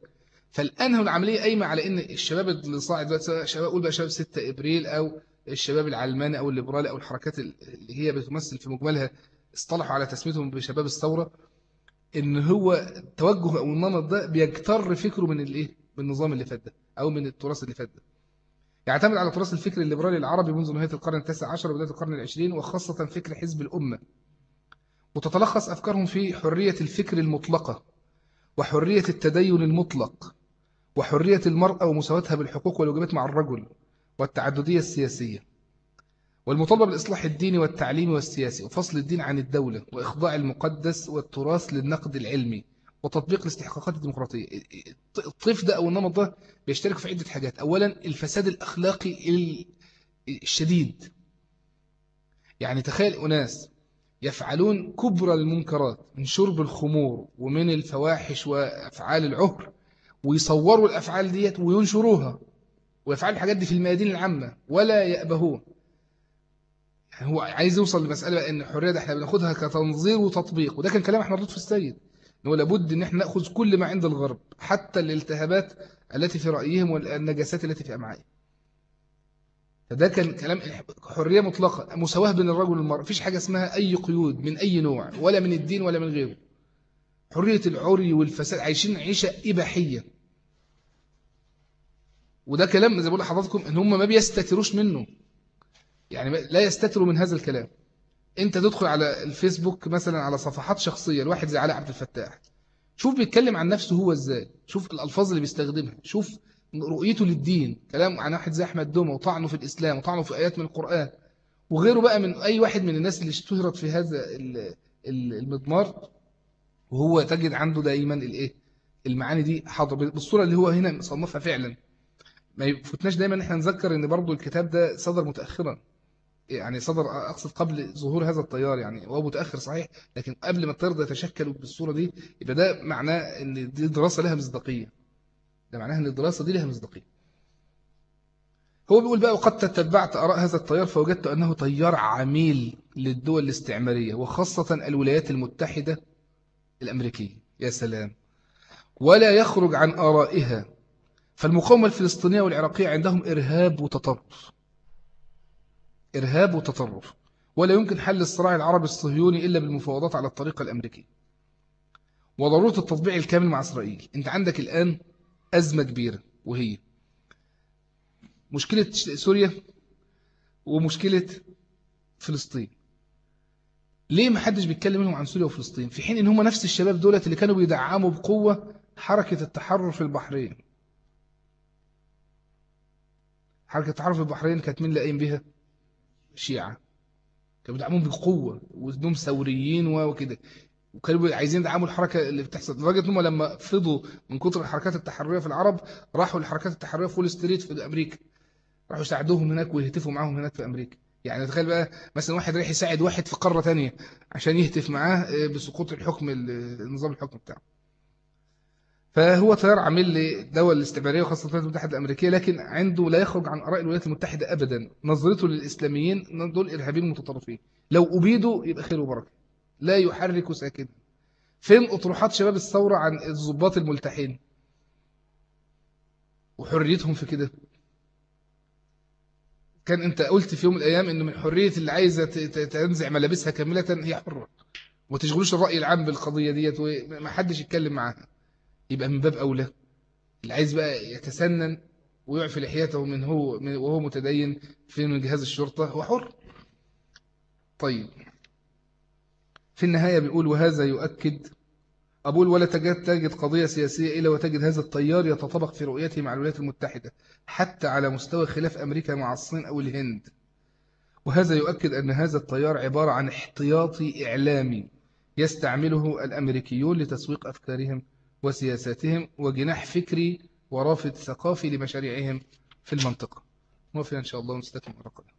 فالآن العملية قايمة على إن الشباب اللي صاعد دلوقتي شباب أقول بقى شباب 6 إبريل أو الشباب العلماني أو الليبرالي أو الحركات اللي هي بتمثل في مجملها اصطلحوا على تسميتهم بشباب الثورة إن هو التوجه أو النمط ده بيجتر فكره من الإيه؟ من النظام اللي فات ده أو من التراث اللي فات ده. يعتمد على تراث الفكر الليبرالي العربي منذ نهاية القرن التاسع عشر وبداية القرن العشرين وخاصة فكر حزب الأمة. وتتلخص أفكارهم في حرية الفكر المطلقة وحرية التدين المطلق وحرية المرأة ومساواتها بالحقوق والواجبات مع الرجل والتعددية السياسية. والمطالبة بالإصلاح الديني والتعليمي والسياسي وفصل الدين عن الدولة وإخضاع المقدس والتراث للنقد العلمي. وتطبيق الاستحقاقات الديمقراطية. الطيف ده أو النمط ده بيشترك في عدة حاجات. أولا الفساد الأخلاقي الشديد. يعني تخيل أناس يفعلون كبرى المنكرات من شرب الخمور ومن الفواحش وأفعال العهر ويصوروا الأفعال ديت وينشروها ويفعلوا الحاجات دي في الميادين العامة ولا يأبهون. هو عايز يوصل لمسألة أن الحرية ده إحنا بناخدها كتنظير وتطبيق. وده كان كلام أحمد لطفي السيد. هو لابد إن إحنا نأخذ كل ما عند الغرب حتى الالتهابات التي في رأيهم والنجاسات التي في أمعائهم. فده كان كلام حرية مطلقة مساواة بين الرجل والمرأة. مفيش حاجة اسمها أي قيود من أي نوع ولا من الدين ولا من غيره. حرية العري والفساد عايشين عيشة إباحية. وده كلام زي بقول لحضراتكم إن هم ما بيستتروش منه. يعني لا يستتروا من هذا الكلام. انت تدخل على الفيسبوك مثلا على صفحات شخصية الواحد زي علاء عبد الفتاح. شوف بيتكلم عن نفسه هو إزاي. شوف الألفاظ اللي بيستخدمها. شوف رؤيته للدين. كلام عن واحد زي أحمد دومة وطعنه في الإسلام وطعنه في آيات من القرآن. وغيره بقى من أي واحد من الناس اللي اشتهرت في هذا المضمار. وهو تجد عنده دايما الإيه؟ المعاني دي حاضر. بالصورة اللي هو هنا مصنفها فعلا. ما يفوتناش دايما إن إحنا نذكر إن برضو الكتاب ده صدر متأخرا. يعني صدر أقصد قبل ظهور هذا التيار يعني هو متأخر صحيح لكن قبل ما التيار ده يتشكل بالصورة دي يبقى ده معناه إن دي دراسة لها مصداقية. ده معناه إن الدراسة دي لها مصداقية. هو بيقول بقى وقد تتبعت أراء هذا التيار فوجدت أنه تيار عميل للدول الاستعمارية وخاصة الولايات المتحدة الأمريكية. يا سلام. ولا يخرج عن آرائها. فالمقاومة الفلسطينية والعراقية عندهم إرهاب وتطرف. إرهاب وتطرف. ولا يمكن حل الصراع العربي الصهيوني إلا بالمفاوضات على الطريقة الأمريكية وضرورة التطبيع الكامل مع إسرائيل. أنت عندك الآن أزمة كبيرة وهي مشكلة سوريا ومشكلة فلسطين. ليه ما حدش بيتكلم منهم عن سوريا وفلسطين؟ في حين إن هم نفس الشباب دولت اللي كانوا بيدعموا بقوة حركة التحرر في البحرين. حركة التحرر في البحرين كانت مين اللي قايم بها. شيعة. كانوا بيدعمون بقوة وإنهم ثوريين وكده. وكانوا عايزين يدعموا الحركة اللي بتحصل. لدرجة انهم لما فضوا من كتر الحركات التحررية في العرب راحوا الحركات التحررية في وول ستريت في أمريكا. راحوا يساعدوهم هناك ويهتفوا معاهم هناك في أمريكا. يعني تخيل بقى مثلا واحد رايح يساعد واحد في قارة تانية عشان يهتف معاه آه، بسقوط الحكم النظام الحكم بتاعه. فهو تيار عامل للدول الاستعمارية وخاصة الولايات المتحدة الأمريكية لكن عنده لا يخرج عن آراء الولايات المتحدة أبدا. نظرته للإسلاميين دول إرهابيين متطرفين. لو أبيدوا يبقى خير وبركة. لا يحرك ساكنا. فين أطروحات شباب الثورة عن الضباط الملتحين؟ وحريتهم في كده. كان أنت قلت في يوم من الأيام ان من حرية اللي عايزة تنزع ملابسها كاملة هي حرة. وما تشغلوش الرأي العام بالقضية ديت وما حدش يتكلم معاها. يبقى من باب أولى. اللي عايز بقى يتسنن ويعفي لحيته من هو من وهو متدين في من جهاز الشرطة هو حر. طيب. في النهاية بيقول وهذا يؤكد. أقول ولا تجد تجد قضية سياسية إلا وتجد هذا التيار يتطابق في رؤيته مع الولايات المتحدة حتى على مستوى خلاف أمريكا مع الصين أو الهند. وهذا يؤكد أن هذا التيار عبارة عن احتياطي إعلامي يستعمله الأمريكيون لتسويق أفكارهم وسياساتهم وجناح فكري ورافد ثقافي لمشاريعهم في المنطقة. وفي إن شاء الله نستكمل مرة قادمة